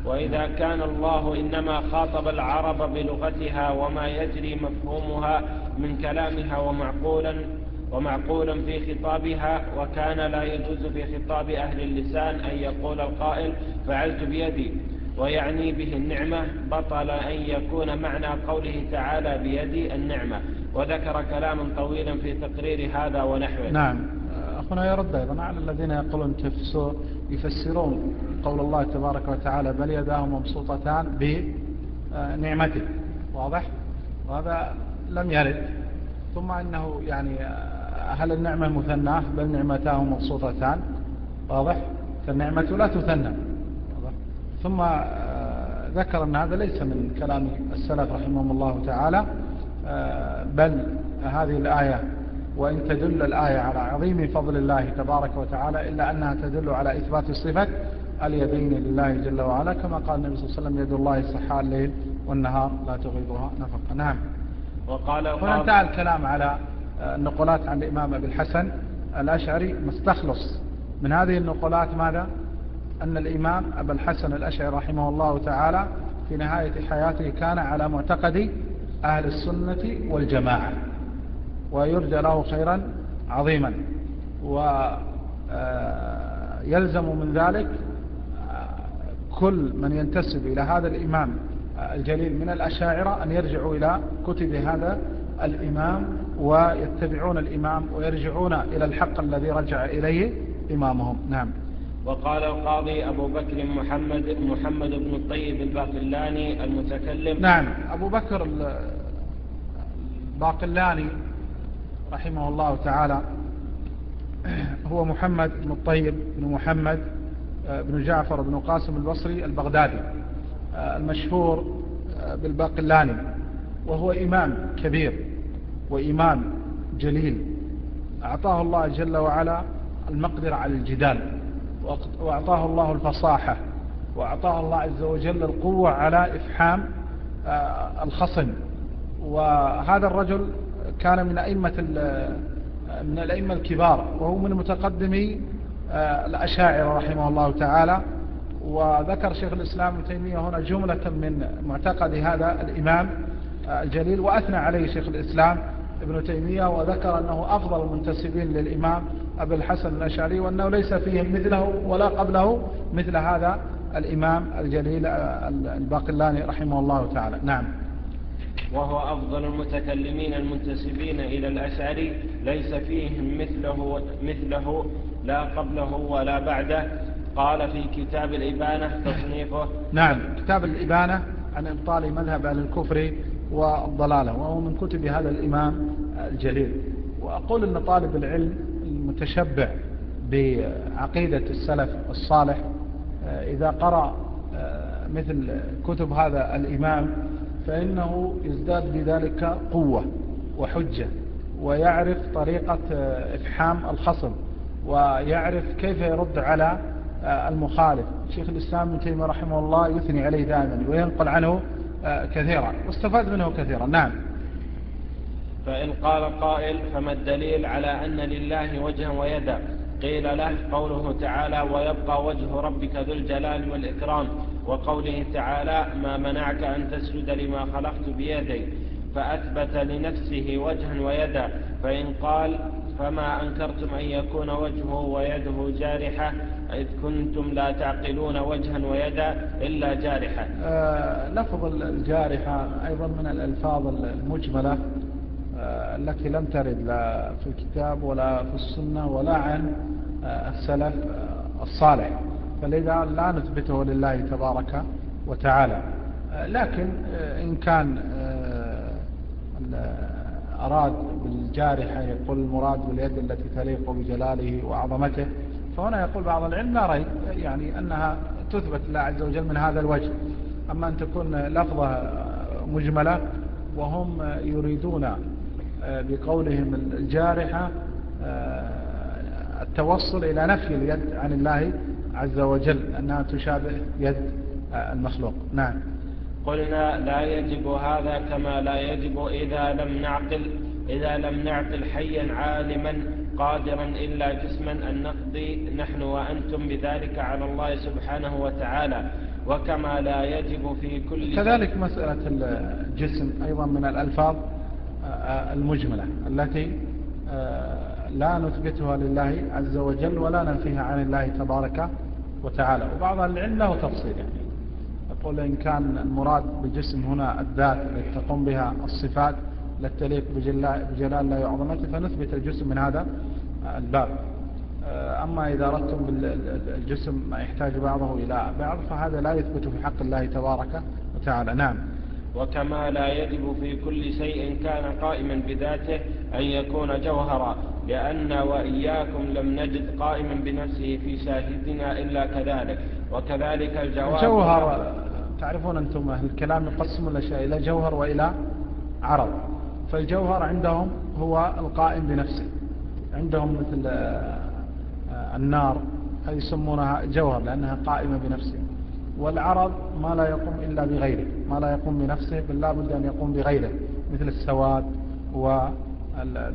وإذا كان الله إنما خاطب العرب بلغتها وما يجري مفهومها من كلامها ومعقولا ومعقولا في خطابها وكان لا يجوز في خطاب أهل اللسان أن يقول القائل فعلت بيدي. ويعني به النعمة بطل أن يكون معنى قوله تعالى بيدي النعمة. وذكر كلاما طويلا في تقرير هذا ونحوه. نعم. أخونا يرد أيضا. على الذين يقولون يفسرون قول الله تبارك وتعالى بل يداه مبسوطتان بنعمته. واضح؟ وهذا لم يرد. ثم أنه يعني هل النعمة مثناه بل نعمتاه مبسوطتان. واضح؟ فالنعمة لا تثنى. ثم آه، ذكر أن هذا ليس من كلام السلف رحمهم الله تعالى آه، بل هذه الآية وإن تدل الآية على عظيم فضل الله تبارك وتعالى إلا أنها تدل على إثبات صفة اليدين لله جل وعلا كما قال النبي صلى الله عليه وسلم يد الله صحاء الليل والنهار لا تغيضها نفقة. نعم. وقال هنا انتهى الكلام على النقولات عن الإمام أبي الحسن الأشعري مستخلص. من هذه النقولات ماذا؟ أن الإمام أبا الحسن الأشعري رحمه الله تعالى في نهاية حياته كان على معتقد أهل السنة والجماعة. ويرجى له خيرا عظيما. ويلزم من ذلك كل من ينتسب إلى هذا الإمام الجليل من الأشاعرة أن يرجعوا إلى كتب هذا الإمام ويتبعون الإمام ويرجعون إلى الحق الذي رجع إليه إمامهم. نعم. وقال القاضي أبو بكر محمد محمد بن الطيب الباقلاني المتكلم. نعم. أبو بكر الباقلاني رحمه الله تعالى هو محمد بن الطيب بن محمد آه، بن جعفر بن قاسم البصري البغدادي آه، المشهور آه، بالباقلاني وهو إمام كبير وإمام جليل. أعطاه الله جل وعلا المقدر على الجدال وأعطاه الله الفصاحة وأعطاه الله عز وجل القوة على إفحام الخصم. وهذا الرجل كان من أئمة من الأئمة الكبار وهو من متقدمي آه، الأشاعر رحمه الله تعالى. وذكر شيخ الإسلام ابن تيمية هنا جملة من معتقد هذا الإمام آه، الجليل وأثنى عليه شيخ الإسلام ابن تيمية وذكر أنه أفضل المنتسبين للإمام أبي الحسن الأشعري وأنه ليس فيهم مثله ولا قبله مثل هذا الإمام الجليل آه، الباقلاني رحمه الله تعالى. نعم. وهو أفضل المتكلمين المنتسبين إلى الأشعري ليس فيهم مثله, مثله لا قبله ولا بعده. قال في كتاب الإبانة تصنيفه. نعم كتاب الإبانة عن إبطال مذهب أهل الكفر والضلالة وهو من كتب هذا الإمام الجليل. وأقول أن طالب العلم المتشبع بعقيدة السلف الصالح إذا قرأ مثل كتب هذا الإمام فإنه يزداد بذلك قوة وحجة ويعرف طريقة إفحام الخصم ويعرف كيف يرد على المخالف. شيخ الإسلام ابن تيمية رحمه الله يثني عليه دائما وينقل عنه كثيرا واستفاد منه كثيرا. نعم. فإن قال قائل فما الدليل على أن لله وجها ويدا؟ قيل له قوله تعالى ويبقى وجه ربك ذو الجلال والإكرام وقوله تعالى ما منعك أن تسجد لما خلقت بيدي فأثبت لنفسه وجها ويدا فإن قال فما أنكرتم أن يكون وجهه ويده جارحة إذ كنتم لا تعقلون وجها ويدا إلا جارحة. آه لفظ الجارحة أيضا من الألفاظ المجملة التي لم ترد لا في الكتاب ولا في السنة ولا عن آه السلف آه، الصالح. فلذا لا نثبته لله تبارك وتعالى. لكن إن كان آه، أراد بالجارحة يقول المراد باليد التي تليق بجلاله وعظمته. فهنا يقول بعض العلم لا ريب يعني أنها تثبت الله عز وجل من هذا الوجه. أما أن تكون لفظة مجملة وهم يريدون آه، بقولهم الجارحة آه، التوصل إلى نفي اليد عن الله عز وجل أنها تشابه يد المخلوق. نعم. قلنا لا يجب هذا كما لا يجب إذا لم نعقل إذا لم نعقل حيا عالما قادرا إلا جسما أن نقضي نحن وأنتم بذلك على الله سبحانه وتعالى. وكما لا يجب في كل كذلك مسألة الجسم أيضا من الألفاظ. المجملة التي لا نثبتها لله عز وجل ولا ننفيها عن الله تبارك وتعالى. وبعض العلم له تفصيل يعني. يقول إن كان المراد بالجسم هنا الذات التي تقوم بها الصفات التي تليق بجلال الله وعظمته فنثبت الجسم من هذا الباب. أما إذا أردتم بالجسم ما يحتاج بعضه إلى بعض فهذا لا يثبت في حق الله تبارك وتعالى. نعم. وكما لا يجب في كل شيء كان قائما بذاته أن يكون جوهرا لأن وإياكم لم نجد قائما بنفسه في شاهدنا إلا كذلك. وكذلك الجوهر تعرفون أنتم أهل الكلام يقسم الأشياء إلى جوهر وإلى عرض. فالجوهر عندهم هو القائم بنفسه. عندهم مثل آه، النار هذه يسمونها جوهر لأنها قائمة بنفسها والعرض ما لا يقوم إلا بغيره ما لا يقوم بنفسه بل لا بد أن يقوم بغيره مثل السواد والبياض.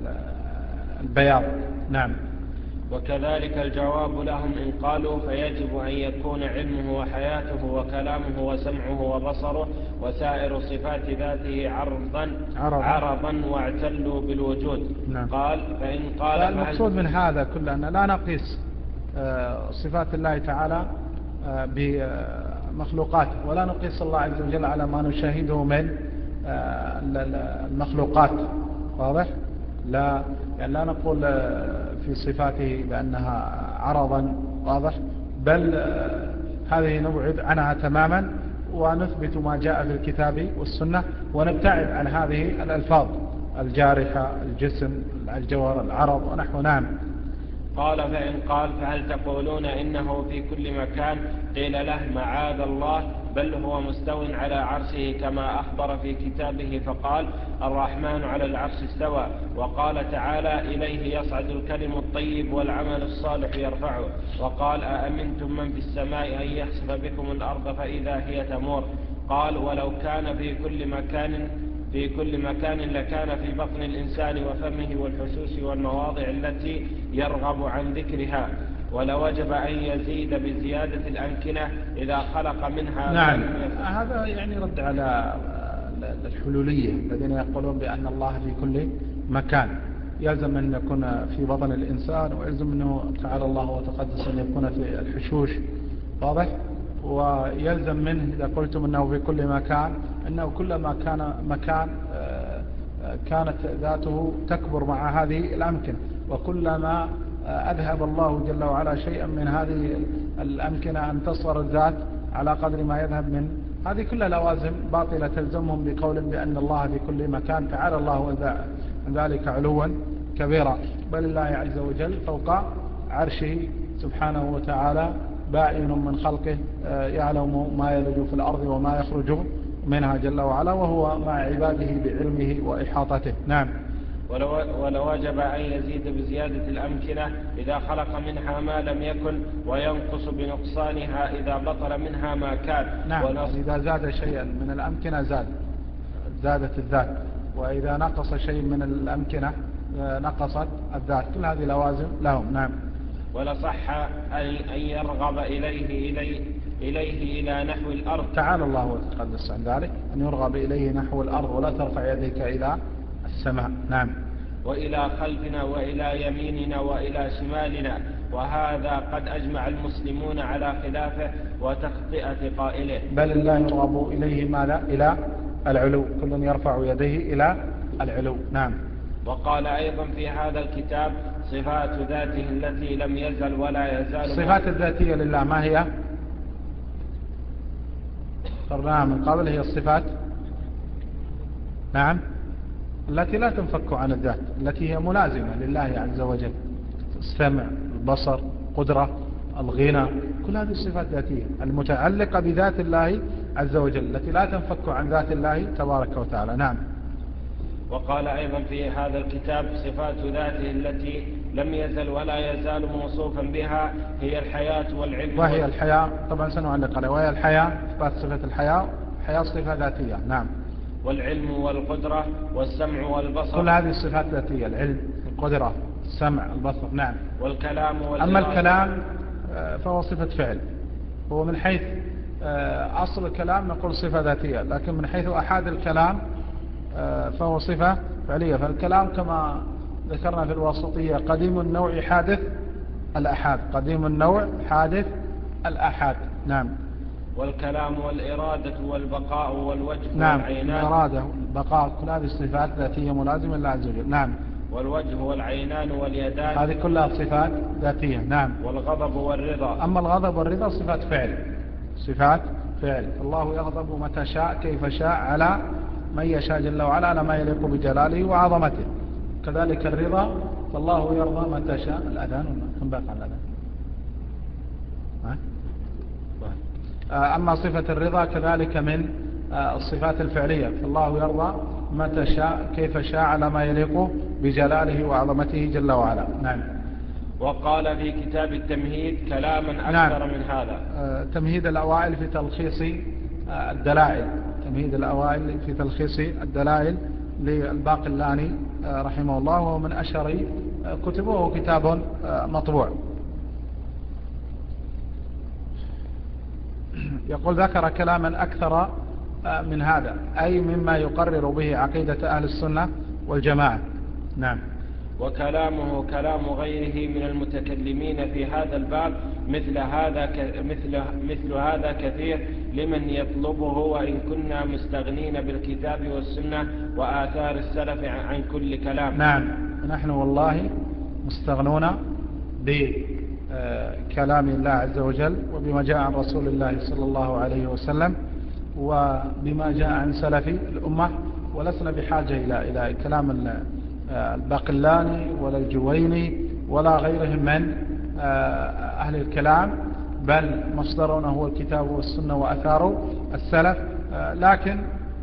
نعم. وكذلك الجواب لهم إن قالوا فيجب أن يكون علمه وحياته وكلامه وسمعه وبصره وسائر صفات ذاته عرضا عرضا, عرضا واعتلوا بالوجود. نعم. قال فإن قال المقصود من هذا كله أن لا نقيس آه، صفات الله تعالى آه، بمخلوقاته ولا نقيس الله عز وجل على ما نشاهده من آه، المخلوقات. واضح؟ لا يعني لا نقول في صفاته بأنها عرضا. واضح؟ بل هذه نبعد عنها تماما ونثبت ما جاء في الكتاب والسنة ونبتعد عن هذه الألفاظ. الجارحة الجسم الجوهر العرض ونحو نعم. قال فإن قال فهل تقولون إنه في كل مكان؟ قيل له معاذ الله بل هو مستو على عرشه كما أخبر في كتابه فقال الرحمن على العرش استوى. وقال تعالى إليه يصعد الكلم الطيب والعمل الصالح يرفعه. وقال أأمنتم من في السماء أن يخسف بكم الأرض فإذا هي تمور؟ قال ولو كان في كل مكان في كل مكان لكان في بطن الإنسان وفمه والحسوس والمواضع التي يرغب عن ذكرها. ولوجب أن يزيد بزيادة الأمكنة إذا خلق منها نعم. هذا يعني رد على الحلولية الذين يقولون بأن الله في كل مكان. يلزم أن يكون في بطن الإنسان ويلزم أنه تعالى الله وتقدس أن يكون في الحشوش. واضح؟ ويلزم منه إذا قلتم أنه في كل مكان أنه كلما كان مكان آه، كانت ذاته تكبر مع هذه الأمكنة. وكلما أذهب الله جل وعلا شيئا من هذه الأمكنة أن تصغر الذات على قدر ما يذهب من هذه كلها لوازم باطلة تلزمهم بقول بأن الله في كل مكان تعالى الله عن ذلك علوا كبيرا. بل الله عز وجل فوق عرشه سبحانه وتعالى بائن من خلقه آه، يعلم ما يلج في الأرض وما يخرج منها جل وعلا وهو مع عباده بعلمه وإحاطته. نعم. ولوجب أن يزيد بزيادة الأمكنة إذا خلق منها ما لم يكن وينقص بنقصانها إذا بطل منها ما كان. نعم. ونص... إذا زاد شيئا من الأمكنة زاد. زادت الذات. وإذا نقص شيء من الأمكنة آه، نقصت الذات. كل هذه لوازم لهم. نعم. ولصح أن يرغب إليه إليه إليه إلى نحو الأرض. تعالى الله وتقدس عن ذلك. أن يرغب إليه نحو الأرض ولا ترفع يديك إلى السماء. نعم. وإلى خلفنا وإلى يميننا وإلى شمالنا. وهذا قد أجمع المسلمون على خلافه وتخطئة قائله. بل الله يرغب إليه ماذا إلى العلو. كل يرفع يديه إلى العلو. نعم. وقال أيضا في هذا الكتاب صفات ذاته التي لم يزل ولا يزال صفات الذاتية لله ما هي؟ قرناها من قبل هي الصفات. نعم. التي لا تنفك عن الذات التي هي ملازمة لله عز وجل. السمع البصر قدرة الغنى كل هذه الصفات ذاتية المتعلقة بذات الله عز وجل التي لا تنفك عن ذات الله تبارك وتعالى. نعم. وقال أيضا في هذا الكتاب صفات ذاته التي لم يزل ولا يزال موصوفا بها هي الحياة والعلم وهي الحياة. طبعا سنعلق عليه وهي الحياة. إثبات صفة الحياة. حياة صفة ذاتية. نعم. والعلم والقدرة والسمع والبصر. كل هذه الصفات ذاتية. العلم القدرة السمع البصر. نعم. والكلام والإرادة أما الكلام آه، فهو صفة فعل. هو من حيث آه، أصل الكلام نقول صفة ذاتية. لكن من حيث أحاد الكلام فهو صفة فعلية. فالكلام كما ذكرنا في الواسطية قديم النوع حادث الأحاد. قديم النوع حادث الأحاد. نعم. والكلام والإرادة والبقاء والوجه نعم. الإرادة والبقاء كل هذه الصفات ذاتية ملازمة لله عز وجل. نعم. والوجه والعينان واليدان. هذه كلها صفات ذاتية. نعم. والغضب والرضا. أما الغضب والرضا صفات فعل. صفات فعل. الله يغضب متى شاء كيف شاء على من يشاء جل وعلا على ما يليق بجلاله وعظمته. كذلك الرضا فالله يرضى متى شاء الأذان كم باقي على الأذان؟ أما صفة الرضا كذلك من آه، الصفات الفعلية. فالله يرضى متى شاء كيف شاء على ما يليق بجلاله وعظمته جل وعلا. نعم. وقال في كتاب التمهيد كلاما أكثر نعم. من هذا. آه، تمهيد الأوائل في تلخيص آه، الدلائل. تمهيد الأوائل في تلخيص الدلائل للباقلاني آه، رحمه الله وهو من أشهر كتبه وهو كتاب مطبوع. يقول ذكر كلاما أكثر من هذا أي مما يقرر به عقيدة أهل السنة والجماعة. نعم. وكلامه كلام غيره من المتكلمين في هذا الباب مثل هذا مثل مثل هذا كثير لمن يطلبه وإن كنا مستغنين بالكتاب والسنة وآثار السلف عن كل كلام. نعم. نحن والله مستغنون بكلام الله عز وجل وبما جاء عن رسول الله صلى الله عليه وسلم وبما جاء عن سلف الأمة ولسنا بحاجة إلى إلى كلام الباقلاني ولا الجويني ولا غيرهم من آه، أهل الكلام بل مصدرنا هو الكتاب والسنة وأثار السلف. آه، لكن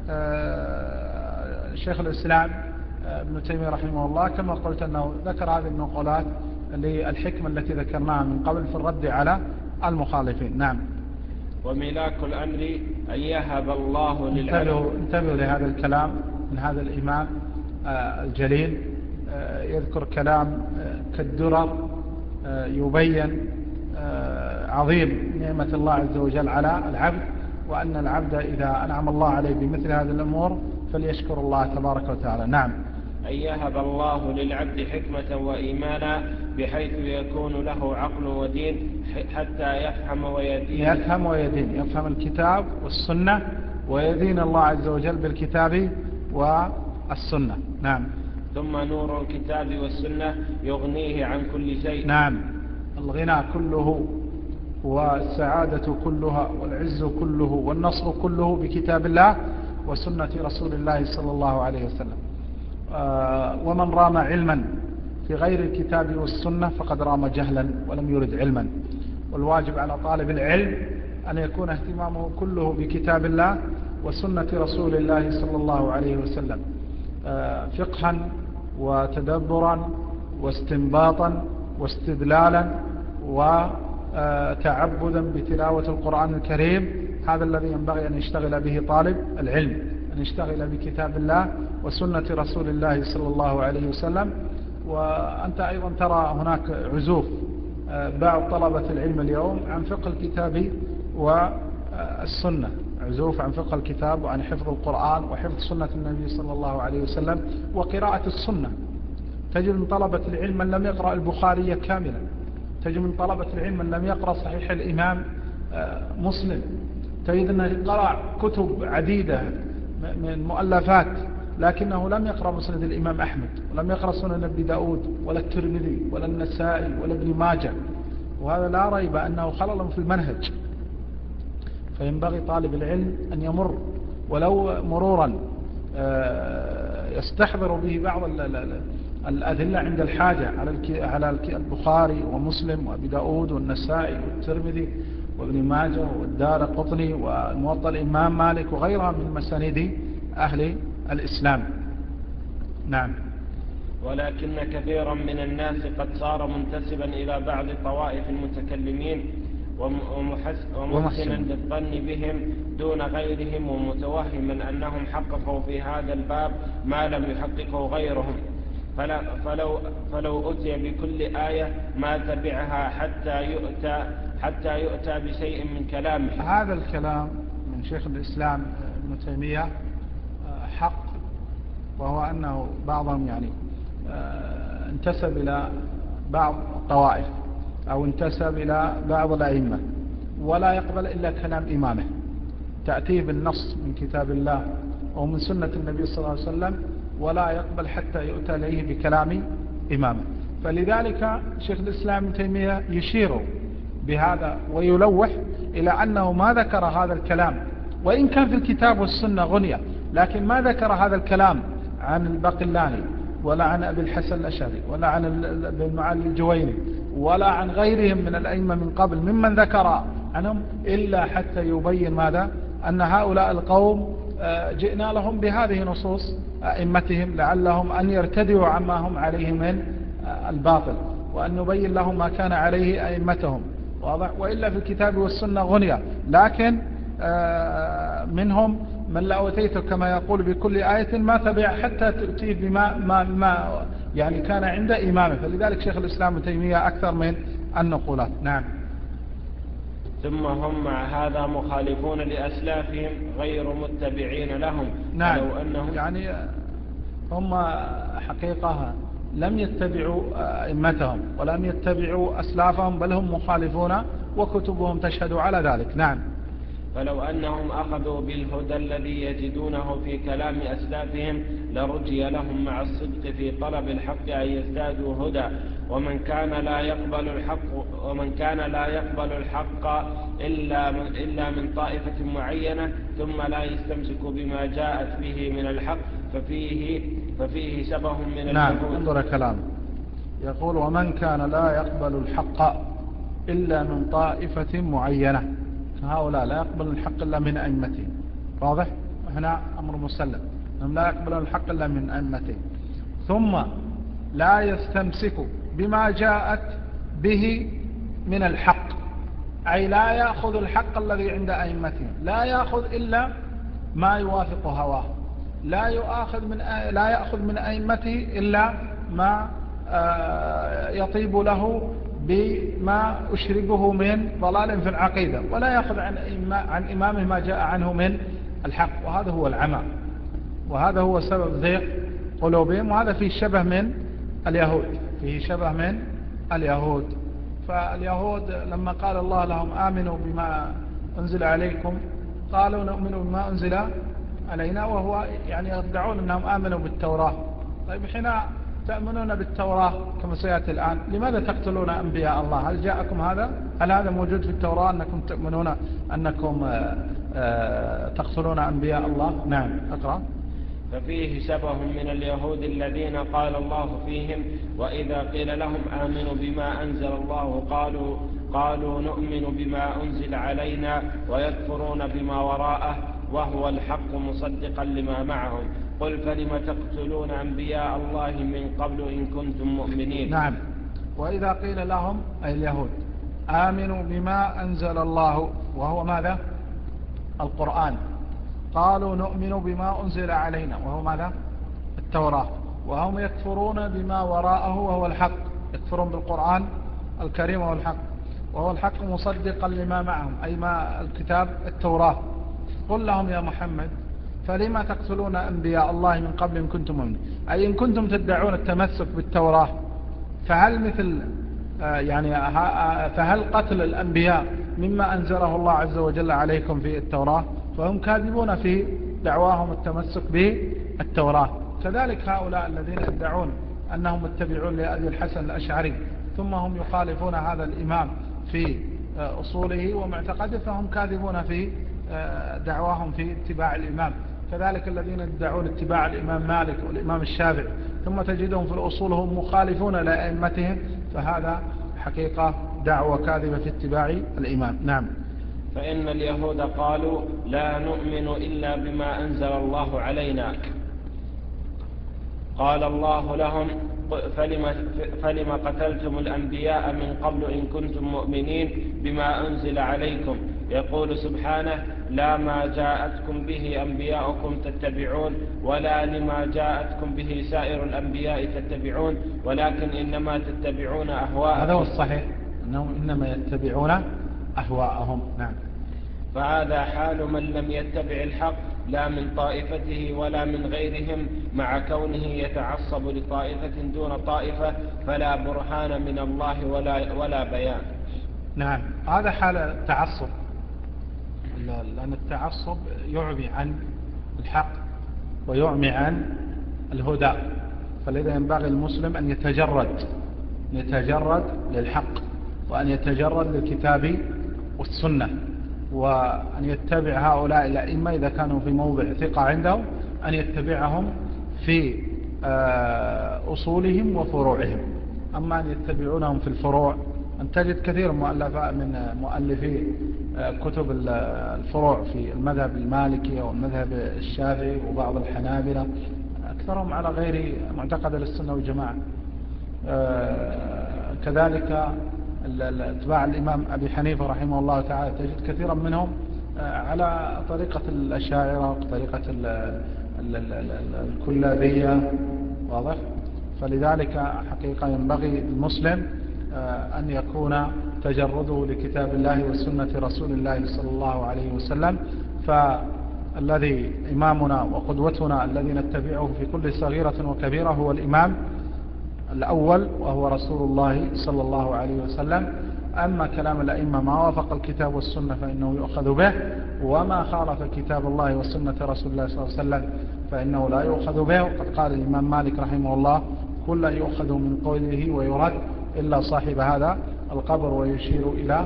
آه، شيخ الإسلام ابن تيمية رحمه الله كما قلت أنه ذكر هذه النقولات للحكمة التي ذكرناها من قبل في الرد على المخالفين. نعم. وملاك الأمر أن يهب الله للعبد انتبهوا لهذا الكلام من هذا الإمام. الجليل آه، يذكر كلام آه، كالدرر يبين عظيم نعمة الله عز وجل على العبد وأن العبد إذا أنعم الله عليه بمثل هذه الأمور فليشكر الله تبارك وتعالى. نعم. أن يهب الله للعبد حكمة وإيمانا بحيث يكون له عقل ودين حتى يفهم ويدين. يفهم ويدين يفهم الكتاب والسنة ويدين الله عز وجل بالكتاب والسنة نعم. ثم نور الكتاب والسنة يغنيه عن كل شيء. نعم. الغنى كله والسعادة كلها والعز كله والنصر كله بكتاب الله وسنة رسول الله صلى الله عليه وسلم. آه، ومن رام علما في غير الكتاب والسنة فقد رام جهلا ولم يرد علما. والواجب على طالب العلم أن يكون اهتمامه كله بكتاب الله وسنة رسول الله صلى الله عليه وسلم. فقها وتدبرا واستنباطا واستدلالا وتعبدا بتلاوة القرآن الكريم. هذا الذي ينبغي أن يشتغل به طالب العلم أن يشتغل بكتاب الله وسنة رسول الله صلى الله عليه وسلم. وأنت أيضا ترى هناك عزوف آه، بعض طلبة العلم اليوم عن فقه الكتاب والسنة. عزوف عن فقه الكتاب وعن حفظ القرآن وحفظ سنة النبي صلى الله عليه وسلم وقراءة السنة. تجد من طلبة العلم من لم يقرأ البخاري كاملا. تجد من طلبة العلم من لم يقرأ صحيح الإمام آه، مسلم. تجد أنه قرأ كتب عديدة من مؤلفات لكنه لم يقرأ مسند الإمام أحمد ولم يقرأ سنن ابن داود ولا الترمذي ولا النسائي ولا ابن ماجه. وهذا لا ريب أنه خلل في المنهج. فينبغي طالب العلم أن يمر ولو مرورا آه، يستحضر به بعض الأدلة عند الحاجة على البخاري ومسلم وأبي داود والنسائي والترمذي وابن ماجه والدار قطني والموطى الإمام مالك وغيرها من مسانيد أهل الإسلام. نعم. ولكن كثيرا من الناس قد صار منتسبا إلى بعض طوائف المتكلمين ومحسنا للظن بهم دون غيرهم ومتوهما أنهم حققوا في هذا الباب ما لم يحققه غيرهم. فلو, فلو أتي بكل آية ما تبعها حتى يؤتى, حتى يؤتى بشيء من كلامه. هذا الكلام من شيخ الإسلام ابن تيمية حق وهو أنه بعضهم يعني آه، انتسب إلى بعض الطوائف. أو انتسب إلى بعض الأئمة ولا يقبل إلا كلام إمامه. تأتيه بالنص من كتاب الله أو من سنة النبي صلى الله عليه وسلم ولا يقبل حتى يؤتى إليه بكلام إمامه. فلذلك شيخ الإسلام ابن تيمية يشير بهذا ويلوح إلى أنه ما ذكر هذا الكلام وإن كان في الكتاب والسنة غنية لكن ما ذكر هذا الكلام عن الباقلاني ولا عن أبي الحسن الأشعري ولا عن ابن المعالي الجويني ولا عن غيرهم من الأئمة من قبل ممن ذكر عنهم إلا حتى يبين ماذا؟ أن هؤلاء القوم آه، جئنا لهم بهذه نصوص أئمتهم لعلهم أن يرتدوا عما هم عليه من آه، الباطل وأن نبين لهم ما كان عليه أئمتهم. واضح؟ وإلا في الكتاب والسنة غنية. لكن آه، منهم من لا أتيته كما يقول بكل آية ما تبع حتى تؤتيه بما ما ما يعني كان عند إمامه. فلذلك شيخ الإسلام تيمية أكثر من النقولات. نعم. ثم هم مع هذا مخالفون لأسلافهم غير متبعين لهم. نعم. أنهم يعني هم حقيقة لم يتبعوا أئمتهم ولم يتبعوا أسلافهم بل هم مخالفون وكتبهم تشهد على ذلك. نعم. فلو أنهم أخذوا بالهدى الذي يجدونه في كلام أسلافهم لرجي لهم مع الصدق في طلب الحق أن يزدادوا هدى. ومن كان لا يقبل الحق ومن كان لا يقبل الحق إلا من, إلا من طائفة معينة ثم لا يستمسك بما جاءت به من الحق ففيه ففيه شبه من نعم انظر كلام. يقول ومن كان لا يقبل الحق إلا من طائفة معينة. هؤلاء لا يقبل الحق إلا من أئمته واضح؟ هنا أمر مسلم. هم لا يقبلون الحق إلا من أئمته ثم لا يستمسك بما جاءت به من الحق. أي لا يأخذ الحق الذي عند أئمته لا يأخذ إلا ما يوافق هواه. لا يؤاخذ من لا يأخذ من أئمته إلا ما آه، يطيب له بما أشربه من ضلال في العقيدة ولا يأخذ عن, عن إمامه ما جاء عنه من الحق وهذا هو العمى. وهذا هو سبب ضيق قلوبهم وهذا فيه شبه من اليهود فيه شبه من اليهود. فاليهود لما قال الله لهم آمنوا بما أنزل عليكم قالوا نؤمن بما أنزل علينا وهو يعني يدعون أنهم آمنوا بالتوراة. طيب حين تأمنون بالتوراة كما سيأتي الآن؟ لماذا تقتلون أنبياء الله؟ هل جاءكم هذا؟ هل هذا موجود في التوراة أنكم تؤمنون أنكم آه، آه، تقتلون أنبياء الله؟ نعم أقرأ. ففيه شبه من اليهود الذين قال الله فيهم وإذا قيل لهم آمنوا بما أنزل الله قالوا قالوا نؤمن بما أنزل علينا ويكفرون بما وراءه وهو الحق مصدقا لما معهم. قل فلم تقتلون أنبياء الله من قبل إن كنتم مؤمنين؟ نعم. وإذا قيل لهم أي اليهود آمنوا بما أنزل الله وهو ماذا؟ القرآن. قالوا نؤمن بما أنزل علينا وهو ماذا؟ التوراة. وهم يكفرون بما وراءه وهو الحق. يكفرون بالقرآن الكريم وهو الحق. وهو الحق مصدقا لما معهم أي ما الكتاب التوراة. قل لهم يا محمد فلما تقتلون أنبياء الله من قبل إن كنتم مؤمنين؟ أي إن كنتم تدعون التمسك بالتوراة فهل مثل آه، يعني آه، فهل قتل الأنبياء مما أنزله الله عز وجل عليكم في التوراة؟ فهم كاذبون في دعواهم التمسك بالتوراة. كذلك هؤلاء الذين يدعون أنهم متبعون لأبي الحسن الأشعري ثم هم يخالفون هذا الإمام في آه، أصوله ومعتقده فهم كاذبون في دعواهم في اتباع الإمام. كذلك الذين يدعون اتباع الإمام مالك والإمام الشافعي ثم تجدهم في الأصول هم مخالفون لأئمتهم فهذا حقيقة دعوة كاذبة في اتباع الإمام. نعم. فإن اليهود قالوا لا نؤمن إلا بما أنزل الله علينا. قال الله لهم فلم, فلم قتلتم الأنبياء من قبل إن كنتم مؤمنين بما أنزل عليكم. يقول سبحانه لا ما جاءتكم به أنبياؤكم تتبعون ولا لما جاءتكم به سائر الأنبياء تتبعون ولكن إنما تتبعون أهواء هذا هو الصحيح أنهم إنما يتبعون أهواءهم. نعم. فهذا حال من لم يتبع الحق. لا من طائفته ولا من غيرهم مع كونه يتعصب لطائفة دون طائفة فلا برهان من الله ولا, ولا بيان. نعم. هذا حال التعصب. لأن التعصب يعمي عن الحق ويعمي عن الهدى. فلذا ينبغي المسلم أن يتجرد يتجرد للحق وأن يتجرد للكتاب والسنة. وأن يتبع هؤلاء الأئمة إذا كانوا في موضع ثقة عندهم أن يتبعهم في آه، أصولهم وفروعهم. أما أن يتبعونهم في الفروع أن تجد كثير من مؤلفي آه، كتب الفروع في المذهب المالكي والمذهب الشافعي وبعض الحنابلة. أكثرهم على غير معتقد للسنة والجماعة. كذلك اتباع الإمام أبي حنيفة رحمه الله تعالى. تجد كثيرا منهم على طريقة الأشاعرة وطريقة الكلابية. واضح؟ فلذلك حقيقة ينبغي للمسلم آه، أن يكون تجرده لكتاب الله وسنة رسول الله صلى الله عليه وسلم. فالذي إمامنا وقدوتنا الذي نتبعه في كل صغيرة وكبيرة هو الإمام. الأول وهو رسول الله صلى الله عليه وسلم. أما كلام الأئمة ما وافق الكتاب والسنة فإنه يؤخذ به وما خالف كتاب الله وسنة رسول الله صلى الله عليه وسلم فإنه لا يؤخذ به. وقد قال الإمام مالك رحمه الله كل يؤخذ من قوله ويرد إلا صاحب هذا القبر ويشير إلى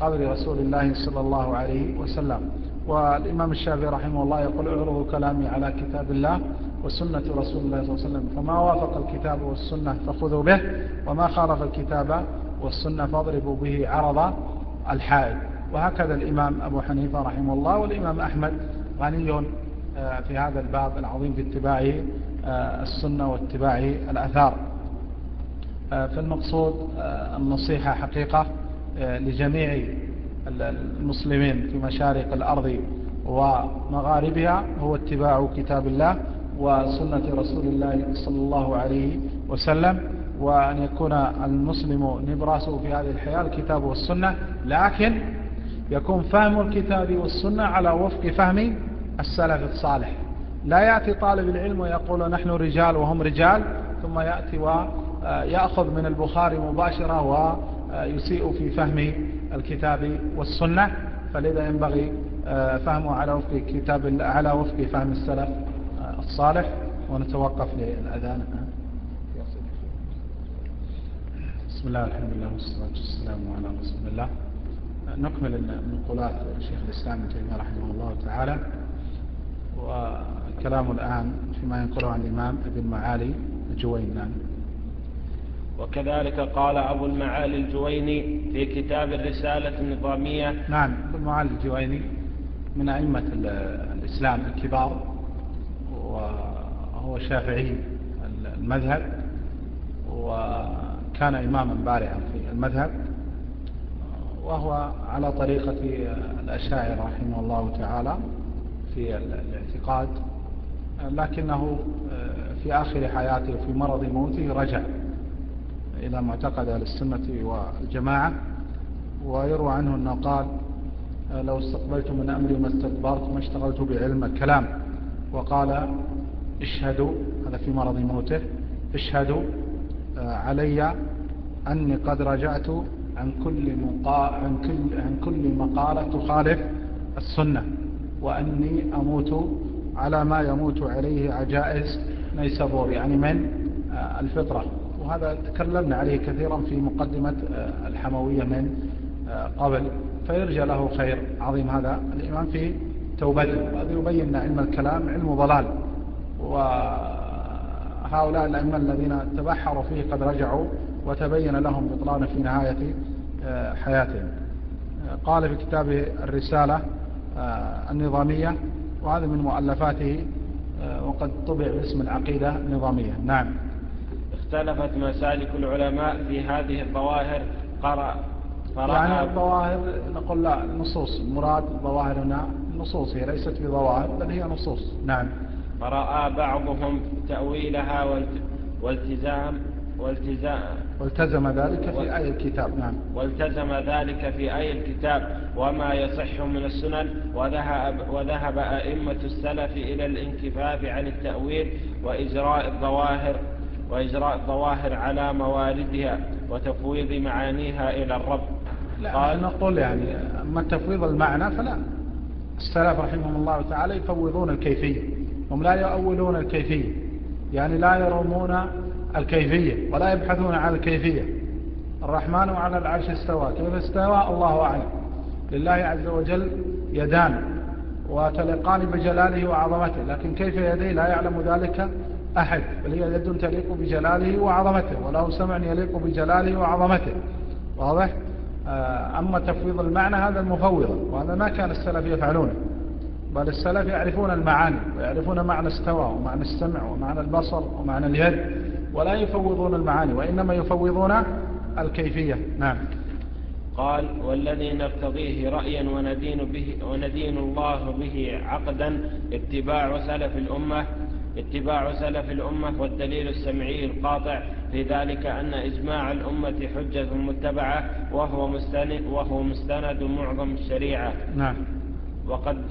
قبر رسول الله صلى الله عليه وسلم. والإمام الشافعي رحمه الله يقول اعرضوا كلامي على كتاب الله وسنة رسول الله صلى الله عليه وسلم. فما وافق الكتاب والسنة فخذوا به وما خالف الكتاب والسنة فاضربوا به عرض الحائل. وهكذا الإمام أبو حنيفة رحمه الله والإمام أحمد غني آه، في هذا الباب العظيم في اتباع آه، السنة واتباع الأثار. آه، فالمقصود النصيحة حقيقة لجميع المسلمين في مشارق الأرض ومغاربها هو اتباع كتاب الله وسنة رسول الله صلى الله عليه وسلم وأن يكون المسلم نبراسه في هذه الحياة الكتاب والسنة. لكن يكون فهم الكتاب والسنة على وفق فهم السلف الصالح. لا يأتي طالب العلم ويقول نحن رجال وهم رجال ثم يأتي ويأخذ من البخاري مباشرة ويسيء في فهم الكتاب والسنة. فلذا ينبغي فهمه على وفق كتاب على وفق فهم السلف الصالح ونتوقف للأذان. بسم الله الحمد لله والصلاة والسلام على رسول الله. نكمل النقولات شيخ الإسلام ابن تيمية رحمه الله تعالى. وكلام الآن فيما ينقله عن الإمام ابن معالي الجويني وكذلك قال أبو المعالي الجويني في كتاب الرسالة النظامية. نعم أبو المعالي الجويني من أئمة الإسلام الكبار. وهو شافعي المذهب وكان إماما بارعا في المذهب وهو على طريقة الأشاعر رحمه الله تعالى في الاعتقاد لكنه في آخر حياته وفي مرض موته رجع إلى معتقد السنة والجماعة ويروى عنه أنه قال لو استقبلت من أمري ما استكبرت ما اشتغلت بعلم الكلام. وقال اشهدوا هذا في مرض موته اشهدوا علي أني قد رجعت عن كل, مقا... عن كل... عن كل مقالة تخالف السنة وأني أموت على ما يموت عليه عجائز نيسابور يعني من آه، الفطرة. وهذا تكلمنا عليه كثيرا في مقدمة آه، الحموية من آه، قبل. فيرجى له خير عظيم هذا. الإمام في توبته وهذا يبين علم الكلام علم ضلال. وهؤلاء الأئمة الذين تبحروا فيه قد رجعوا وتبين لهم بطلان في نهاية حياتهم. قال في كتابه الرسالة آه، النظامية وهذا من مؤلفاته آه، وقد طبع باسم العقيدة النظامية. نعم. اختلفت مسالك العلماء في هذه الظواهر. قرأ يعني الظواهر نقول لا النصوص المراد الظواهر هنا النصوص هي ليست بظواهر بل هي نصوص. نعم. فرأى بعضهم تأويلها والتزام والتزام والتزم ذلك في أي الكتاب. نعم. والتزم ذلك في أي الكتاب. وما يصح من السنن وذهب, وذهب أئمة السلف إلى الانكفاف عن التأويل وإجراء الظواهر وإجراء الظواهر على مواردها وتفويض معانيها إلى الرب. لا قال نقول يعني أما تفويض المعنى فلا. السلف رحمهم الله تعالى يفوضون الكيفية هم لا يؤولون الكيفية يعني لا يرمون الكيفية ولا يبحثون عن الكيفية. الرحمن على العرش استوى كيف استوى؟ الله أعلم. لله عز وجل يدان وتلقان بجلاله وعظمته لكن كيف يديه؟ لا يعلم ذلك أحد بل هي يد تليق بجلاله وعظمته وله سمع يليق بجلاله وعظمته واضح؟ أما تفويض المعنى هذا المفوضة وهذا ما كان السلف يفعلونه بل السلف يعرفون المعاني ويعرفون معنى استوى ومعنى السمع ومعنى البصر ومعنى اليد ولا يفوضون المعاني وإنما يفوضون الكيفية. نعم. قال والذي نرتضيه رأيا وندين, به وندين الله به عقدا اتباع سلف الأمة اتباع سلف الأمة والدليل السمعي القاطع في ذلك أن إجماع الأمة حجة متبعة وهو مستند, وهو مستند معظم الشريعة. نعم. وقد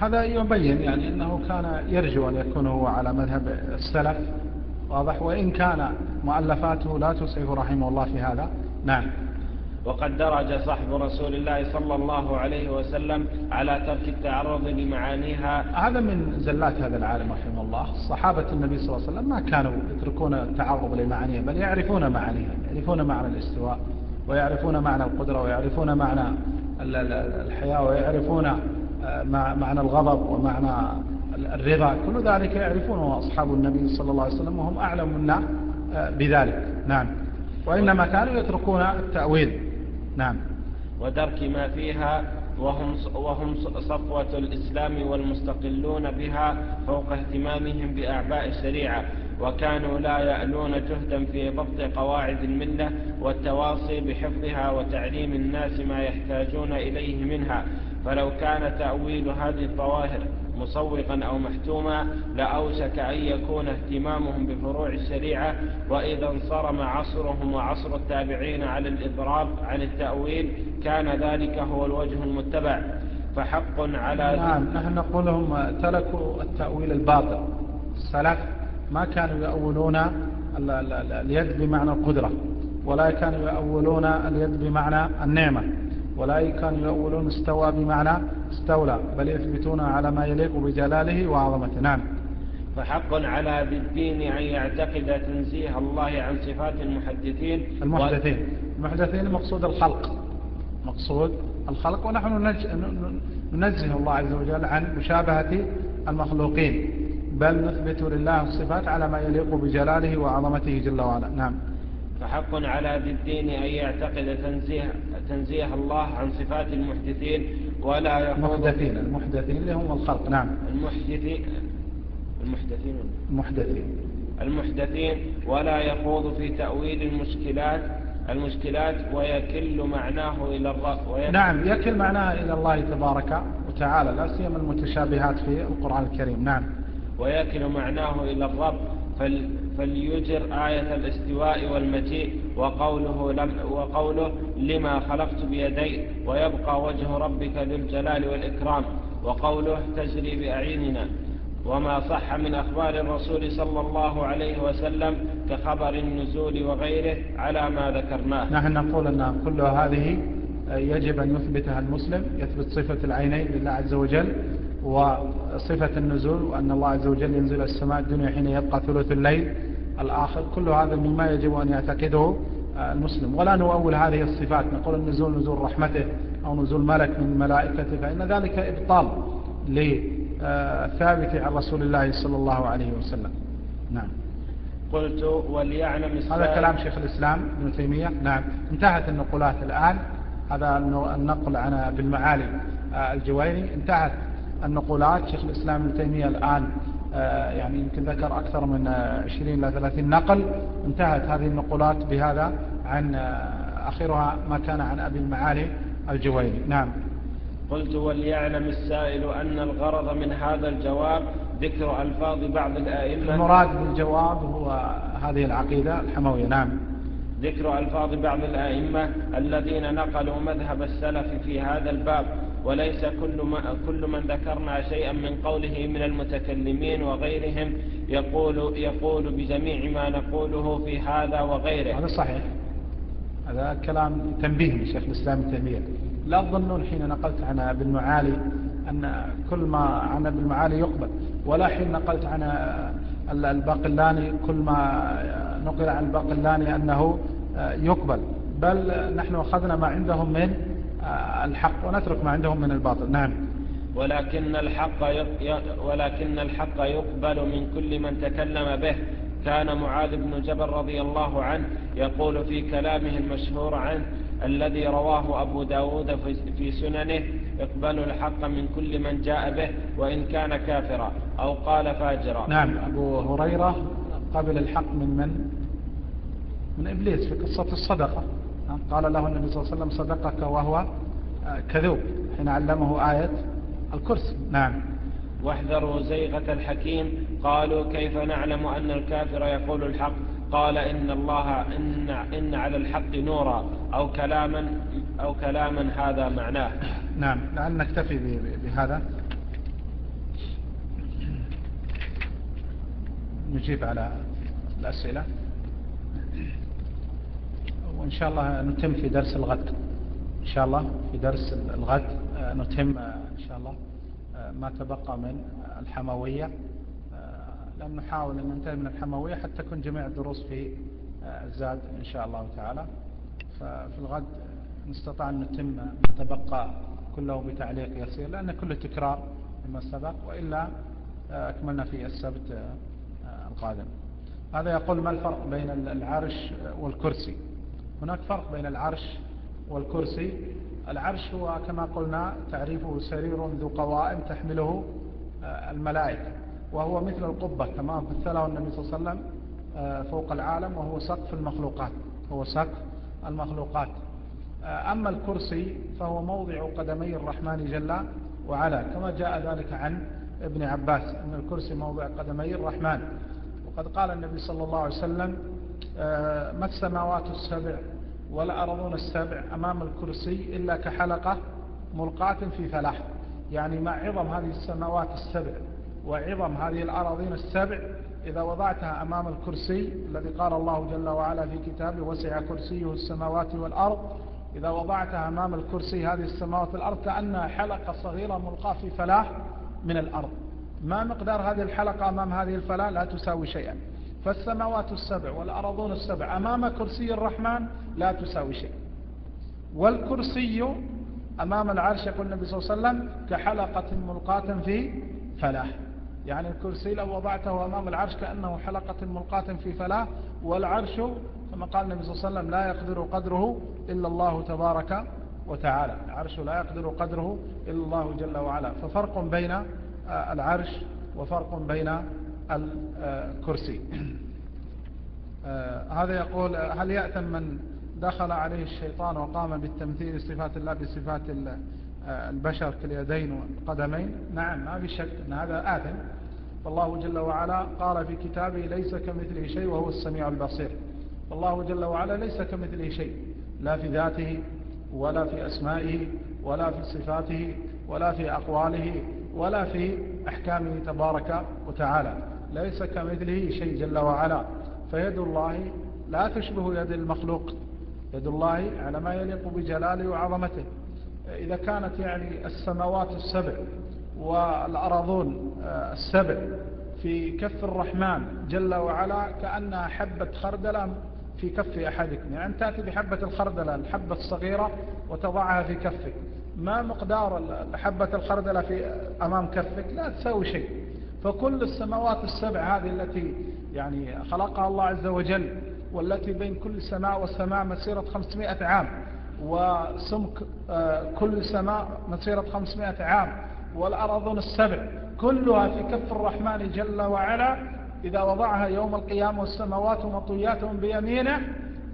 هذا يبين يعني أنه كان يرجو أن يكون هو على مذهب السلف. واضح؟ وإن كان مؤلفاته لا تسعف رحمه الله في هذا. نعم. وقد درج صحب رسول الله صلى الله عليه وسلم على ترك التعرض لمعانيها. هذا من زلات هذا العالم رحمه الله. صحابة النبي صلى الله عليه وسلم ما كانوا يتركون التعرض لمعانيها بل يعرفون معانيها يعرفون معنى الاستواء ويعرفون معنى القدرة ويعرفون معنى الحياة ويعرفون آه، معنى الغضب ومعنى الرضا. كل ذلك يعرفونه أصحاب النبي صلى الله عليه وسلم وهم أعلم منا آه، بذلك. نعم. وإنما كانوا يتركون التأويل. نعم. ودرك ما فيها وهم, وهم صفوة الإسلام والمستقلون بها فوق اهتمامهم بأعباء الشريعة وكانوا لا يألون جهدا في ضبط قواعد الملة والتواصي بحفظها وتعليم الناس ما يحتاجون إليه منها. فلو كان تأويل هذه الظواهر مصوغا أو محتوما لأوشك أن يكون اهتمامهم بفروع الشريعة وإذا انصرم عصرهم وعصر التابعين على الإضراب عن التأويل كان ذلك هو الوجه المتبع. فحق على نعم نحن نقول لهم تركوا التأويل الباطل. السلف ما كانوا يأولون اليد بمعنى القدرة ولا كانوا يأولون اليد بمعنى النعمة. ولا كانوا يأولون استوى بمعنى استولى بل يثبتون على ما يليق بجلاله وعظمته. نعم. فحق على ذي الدين أن يعتقد تنزيه الله عن صفات المحدثين. المحدثين. المحدثين مقصود الخلق. مقصود الخلق ونحن ننزه الله عز وجل عن مشابهة المخلوقين. بل نثبت لله الصفات على ما يليق بجلاله وعظمته جل وعلا. نعم. فحق على ذي الدين أن يعتقد تنزيه, تنزيه الله عن صفات المحدثين ولا يخوض المحدثين المحدثين اللي هم الخلق نعم. المحدثين المحدثين. المحدثين. المحدثين ولا يخوض في تأويل المشكلات المشكلات ويكل معناه إلى الرب نعم يكل معناه إلى الله تبارك وتعالى لا سيما المتشابهات في القرآن الكريم. نعم. ويكل معناه إلى الرب فليجر آية الاستواء والمجيء وقوله, لم وقوله لما خلقت بيدي ويبقى وجه ربك ذو الجلال والإكرام وقوله تجري بأعيننا وما صح من أخبار الرسول صلى الله عليه وسلم كخبر النزول وغيره على ما ذكرناه. نحن نقول أن كل هذه يجب أن يثبتها المسلم يثبت صفة العينين لله عز وجل وصفة النزول وأن الله عز وجل ينزل السماء الدنيا حين يبقى ثلث الليل الآخر. كل هذا مما يجب أن يعتقده المسلم. ولا نؤول هذه الصفات نقول النزول نزول رحمته أو نزول ملك من ملائكته فإن ذلك إبطال لثابت عن رسول الله صلى الله عليه وسلم. نعم. قلت وليعلم هذا كلام شيخ الإسلام ابن تيمية. نعم. انتهت النقولات الآن. هذا النقل عن بالمعالي الجويني. انتهت. النقولات شيخ الإسلام ابن تيمية الآن آه، يعني يمكن ذكر أكثر من 20 إلى 30 نقل. انتهت هذه النقولات بهذا عن آه، آخرها ما كان عن أبي المعالي الجويني نعم. قلت وليعلم السائل أن الغرض من هذا الجواب ذكر ألفاظ بعض الآئمة. المراد بالجواب هو هذه العقيدة الحموية. نعم. ذكر ألفاظ بعض الآئمة الذين نقلوا مذهب السلف في هذا الباب. وليس كل, ما كل من ذكرنا شيئا من قوله من المتكلمين وغيرهم يقول, يقول بجميع ما نقوله في هذا وغيره. هذا صحيح. هذا كلام تنبيه من شيخ الإسلام التنبيه لا تظنون حين نقلت عن ابن المعالي أن كل ما عن ابن المعالي يقبل ولا حين نقلت عن الباقلاني كل ما نقل عن الباقلاني أنه يقبل. بل نحن أخذنا ما عندهم من الحق ونترك ما عندهم من الباطل. نعم. ولكن الحق ولكن الحق يقبل من كل من تكلم به. كان معاذ بن جبل رضي الله عنه يقول في كلامه المشهور عنه الذي رواه أبو داود في سننه اقبلوا الحق من كل من جاء به وإن كان كافرا أو قال فاجرا. نعم. أبو هريرة قبل الحق من من؟ من إبليس في قصة الصدقة. قال له النبي صلى الله عليه وسلم صدقك وهو آه، كذوب. حين علمه آية الكرسي. نعم. واحذروا زيغة الحكيم قالوا كيف نعلم أن الكافر يقول الحق؟ قال إن الله إن, إن على الحق نورا أو كلاما أو كلاما هذا معناه. نعم. لأن نكتفي بهذا. نجيب على الأسئلة. وإن شاء الله نتم في درس الغد. إن شاء الله في درس الغد آه، نتم آه، إن شاء الله آه، ما تبقى من الحموية. لم نحاول أن ننتهي من الحموية حتى تكون جميع الدروس في الزاد إن شاء الله تعالى. ففي الغد نستطيع أن نتم ما تبقى كله بتعليق يسير لأن كله تكرار مما سبق وإلا أكملنا في السبت القادم. هذا يقول ما الفرق بين العرش والكرسي؟ هناك فرق بين العرش والكرسي. العرش هو كما قلنا تعريفه سرير ذو قوائم تحمله آه، الملائكة. وهو مثل القبة كما مثله النبي صلى الله عليه وسلم آه، فوق العالم وهو سقف المخلوقات. هو سقف المخلوقات. آه، أما الكرسي فهو موضع قدمي الرحمن جل وعلا كما جاء ذلك عن ابن عباس أن الكرسي موضع قدمي الرحمن. وقد قال النبي صلى الله عليه وسلم ما السماوات السبع ولا أرضون السبع أمام الكرسي إلا كحلقة ملقاة في فلاح. يعني مع عظم هذه السماوات السبع وعظم هذه الأراضين السبع إذا وضعتها أمام الكرسي الذي قال الله جل وعلا في كتابه وسع كرسيه السماوات والأرض. إذا وضعتها أمام الكرسي هذه السماوات والأرض كأنها حلقة صغيرة ملقاة في فلاح من الأرض. ما مقدار هذه الحلقة أمام هذه الفلاة لا تساوي شيئا. فالسماوات السبع والأرضون السبع أمام كرسي الرحمن لا تساوي شيء. والكرسي أمام العرش يقول النبي صلى الله عليه وسلم كحلقة ملقاة في فلاح. يعني الكرسي لو وضعته أمام العرش كأنه حلقة ملقاة في فلاح والعرش كما قال النبي صلى الله عليه وسلم لا يقدر قدره إلا الله تبارك وتعالى. العرش لا يقدر قدره إلا الله جل وعلا. ففرق بين العرش وفرق بين الكرسي. آه، هذا يقول هل يأتم من دخل عليه الشيطان وقام بالتمثيل صفات الله بصفات آه، البشر كاليدين والقدمين؟ نعم ما في شك أن هذا آثم. فالله جل وعلا قال في كتابه ليس كمثله شيء وهو السميع البصير. فالله جل وعلا ليس كمثله شيء لا في ذاته ولا في أسمائه ولا في صفاته ولا في أقواله ولا في أحكامه تبارك وتعالى. ليس كمثله شيء جل وعلا. فيد الله لا تشبه يد المخلوق. يد الله على ما يليق بجلاله وعظمته. إذا كانت يعني السماوات السبع والأراضون آه، السبع في كف الرحمن جل وعلا كأنها حبة خردلة في كف أحدكم. يعني تأتي بحبة الخردلة الحبة الصغيرة وتضعها في كفك. ما مقدار حبة الخردلة في أمام كفك؟ لا تساوي شيء. فكل السماوات السبع هذه التي يعني خلقها الله عز وجل والتي بين كل سماء وسماء مسيرة 500 عام وسمك آه، كل سماء مسيرة 500 عام والأرضون السبع كلها في كف الرحمن جل وعلا إذا وضعها يوم القيامة والسماوات مطويات بيمينه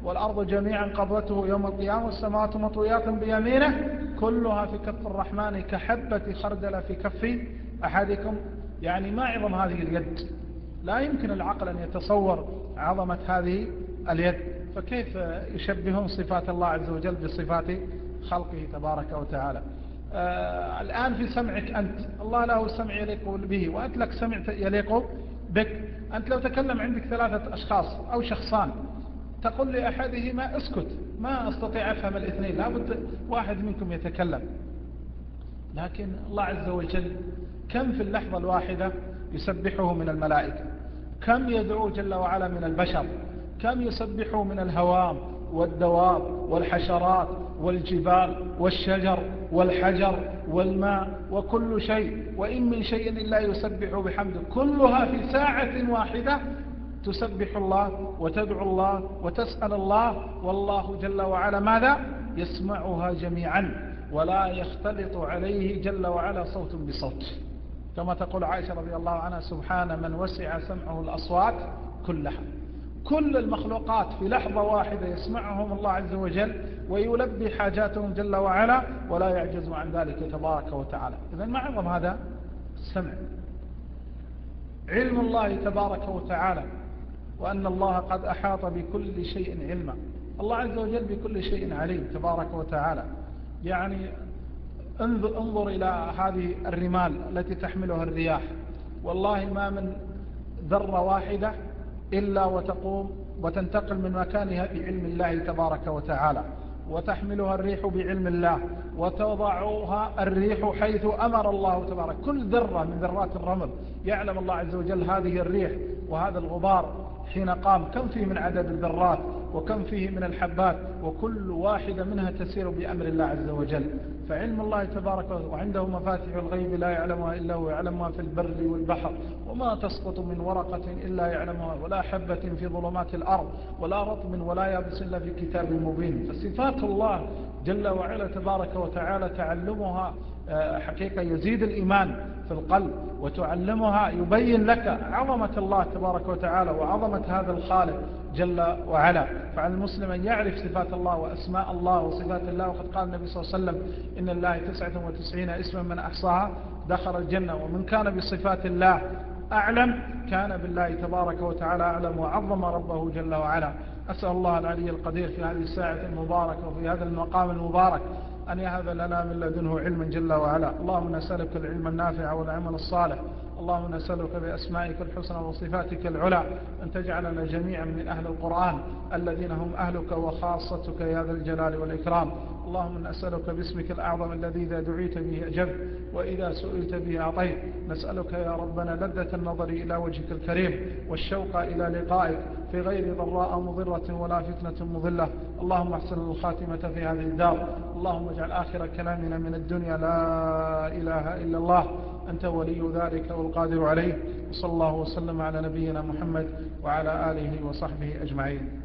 والأرض جميعا قبضته يوم القيامة والسماوات مطويات بيمينه كلها في كف الرحمن كحبة خردل في كف أحدكم يعني ما عظم هذه اليد. لا يمكن العقل أن يتصور عظمة هذه اليد. فكيف يشبهون صفات الله عز وجل بصفات خلقه تبارك وتعالى؟ آه الآن في سمعك أنت. الله له سمع يليق به وأنت لك سمع يليق بك. أنت لو تكلم عندك ثلاثة أشخاص أو شخصان تقول لأحدهما اسكت ما أستطيع أفهم الاثنين لابد واحد منكم يتكلم. لكن الله عز وجل كم في اللحظة الواحدة يسبحه من الملائكة؟ كم يدعو جل وعلا من البشر؟ كم يسبحه من الهوام والدواب والحشرات والجبال والشجر والحجر والماء وكل شيء وإن من شيء إلا يسبح بحمده. كلها في ساعة واحدة تسبح الله وتدعو الله وتسأل الله والله جل وعلا ماذا؟ يسمعها جميعا ولا يختلط عليه جل وعلا صوت بصوت. كما تقول عائشة رضي الله عنها سبحان من وسع سمعه الأصوات كلها. كل المخلوقات في لحظة واحدة يسمعهم الله عز وجل ويلبي حاجاتهم جل وعلا ولا يعجز عن ذلك تبارك وتعالى. إذا ما عظم هذا؟ السمع. علم الله تبارك وتعالى وأن الله قد أحاط بكل شيء علما. الله عز وجل بكل شيء عليم تبارك وتعالى. يعني انظر, انظر إلى هذه الرمال التي تحملها الرياح. والله ما من ذرة واحدة إلا وتقوم وتنتقل من مكانها بعلم الله تبارك وتعالى. وتحملها الريح بعلم الله. وتضعها الريح حيث أمر الله تبارك. كل ذرة من ذرات الرمل. يعلم الله عز وجل هذه الريح وهذا الغبار. حين قام كم فيه من عدد الذرات وكم فيه من الحبات وكل واحدة منها تسير بأمر الله عز وجل. فعلم الله تبارك وعنده مفاتح الغيب لا يعلمها إلا هو يعلمها في البر والبحر وما تسقط من ورقة إلا يعلمها ولا حبة في ظلمات الأرض ولا رطب ولا يابس إلا في كتاب مبين. فصفات الله جل وعلا تبارك وتعالى تعلمها حقيقة يزيد الإيمان في القلب وتعلمها يبين لك عظمة الله تبارك وتعالى وعظمة هذا الخالق جل وعلا. فعلى المسلم أن يعرف صفات الله وأسماء الله وصفات الله. وقد قال النبي صلى الله عليه وسلم إن الله تسعة وتسعين اسما من أحصاها دخل الجنة ومن كان بصفات الله أعلم كان بالله تبارك وتعالى أعلم وعظم ربه جل وعلا. أسأل الله العلي القدير في هذه الساعة المباركة وفي هذا المقام المبارك أن يهب لنا من لدنه علما جل وعلا. اللهم نسألك العلم النافع والعمل الصالح. اللهم نسألك بأسمائك الحسنى وصفاتك العلى أن تجعلنا جميعا من أهل القرآن الذين هم أهلك وخاصتك يا ذا الجلال والإكرام. اللهم نسألك باسمك الأعظم الذي إذا دعيت به أجبت وإذا سئلت به أعطيت. نسألك يا ربنا لذة النظر إلى وجهك الكريم والشوق إلى لقائك في غير ضراء مضرة ولا فتنة مضلة. اللهم احسن الخاتمة في هذه الدار. اللهم اجعل آخر كلامنا من الدنيا لا إله إلا الله. أنت ولي ذلك والقادر عليه. وصلى الله وسلم على نبينا محمد وعلى آله وصحبه أجمعين.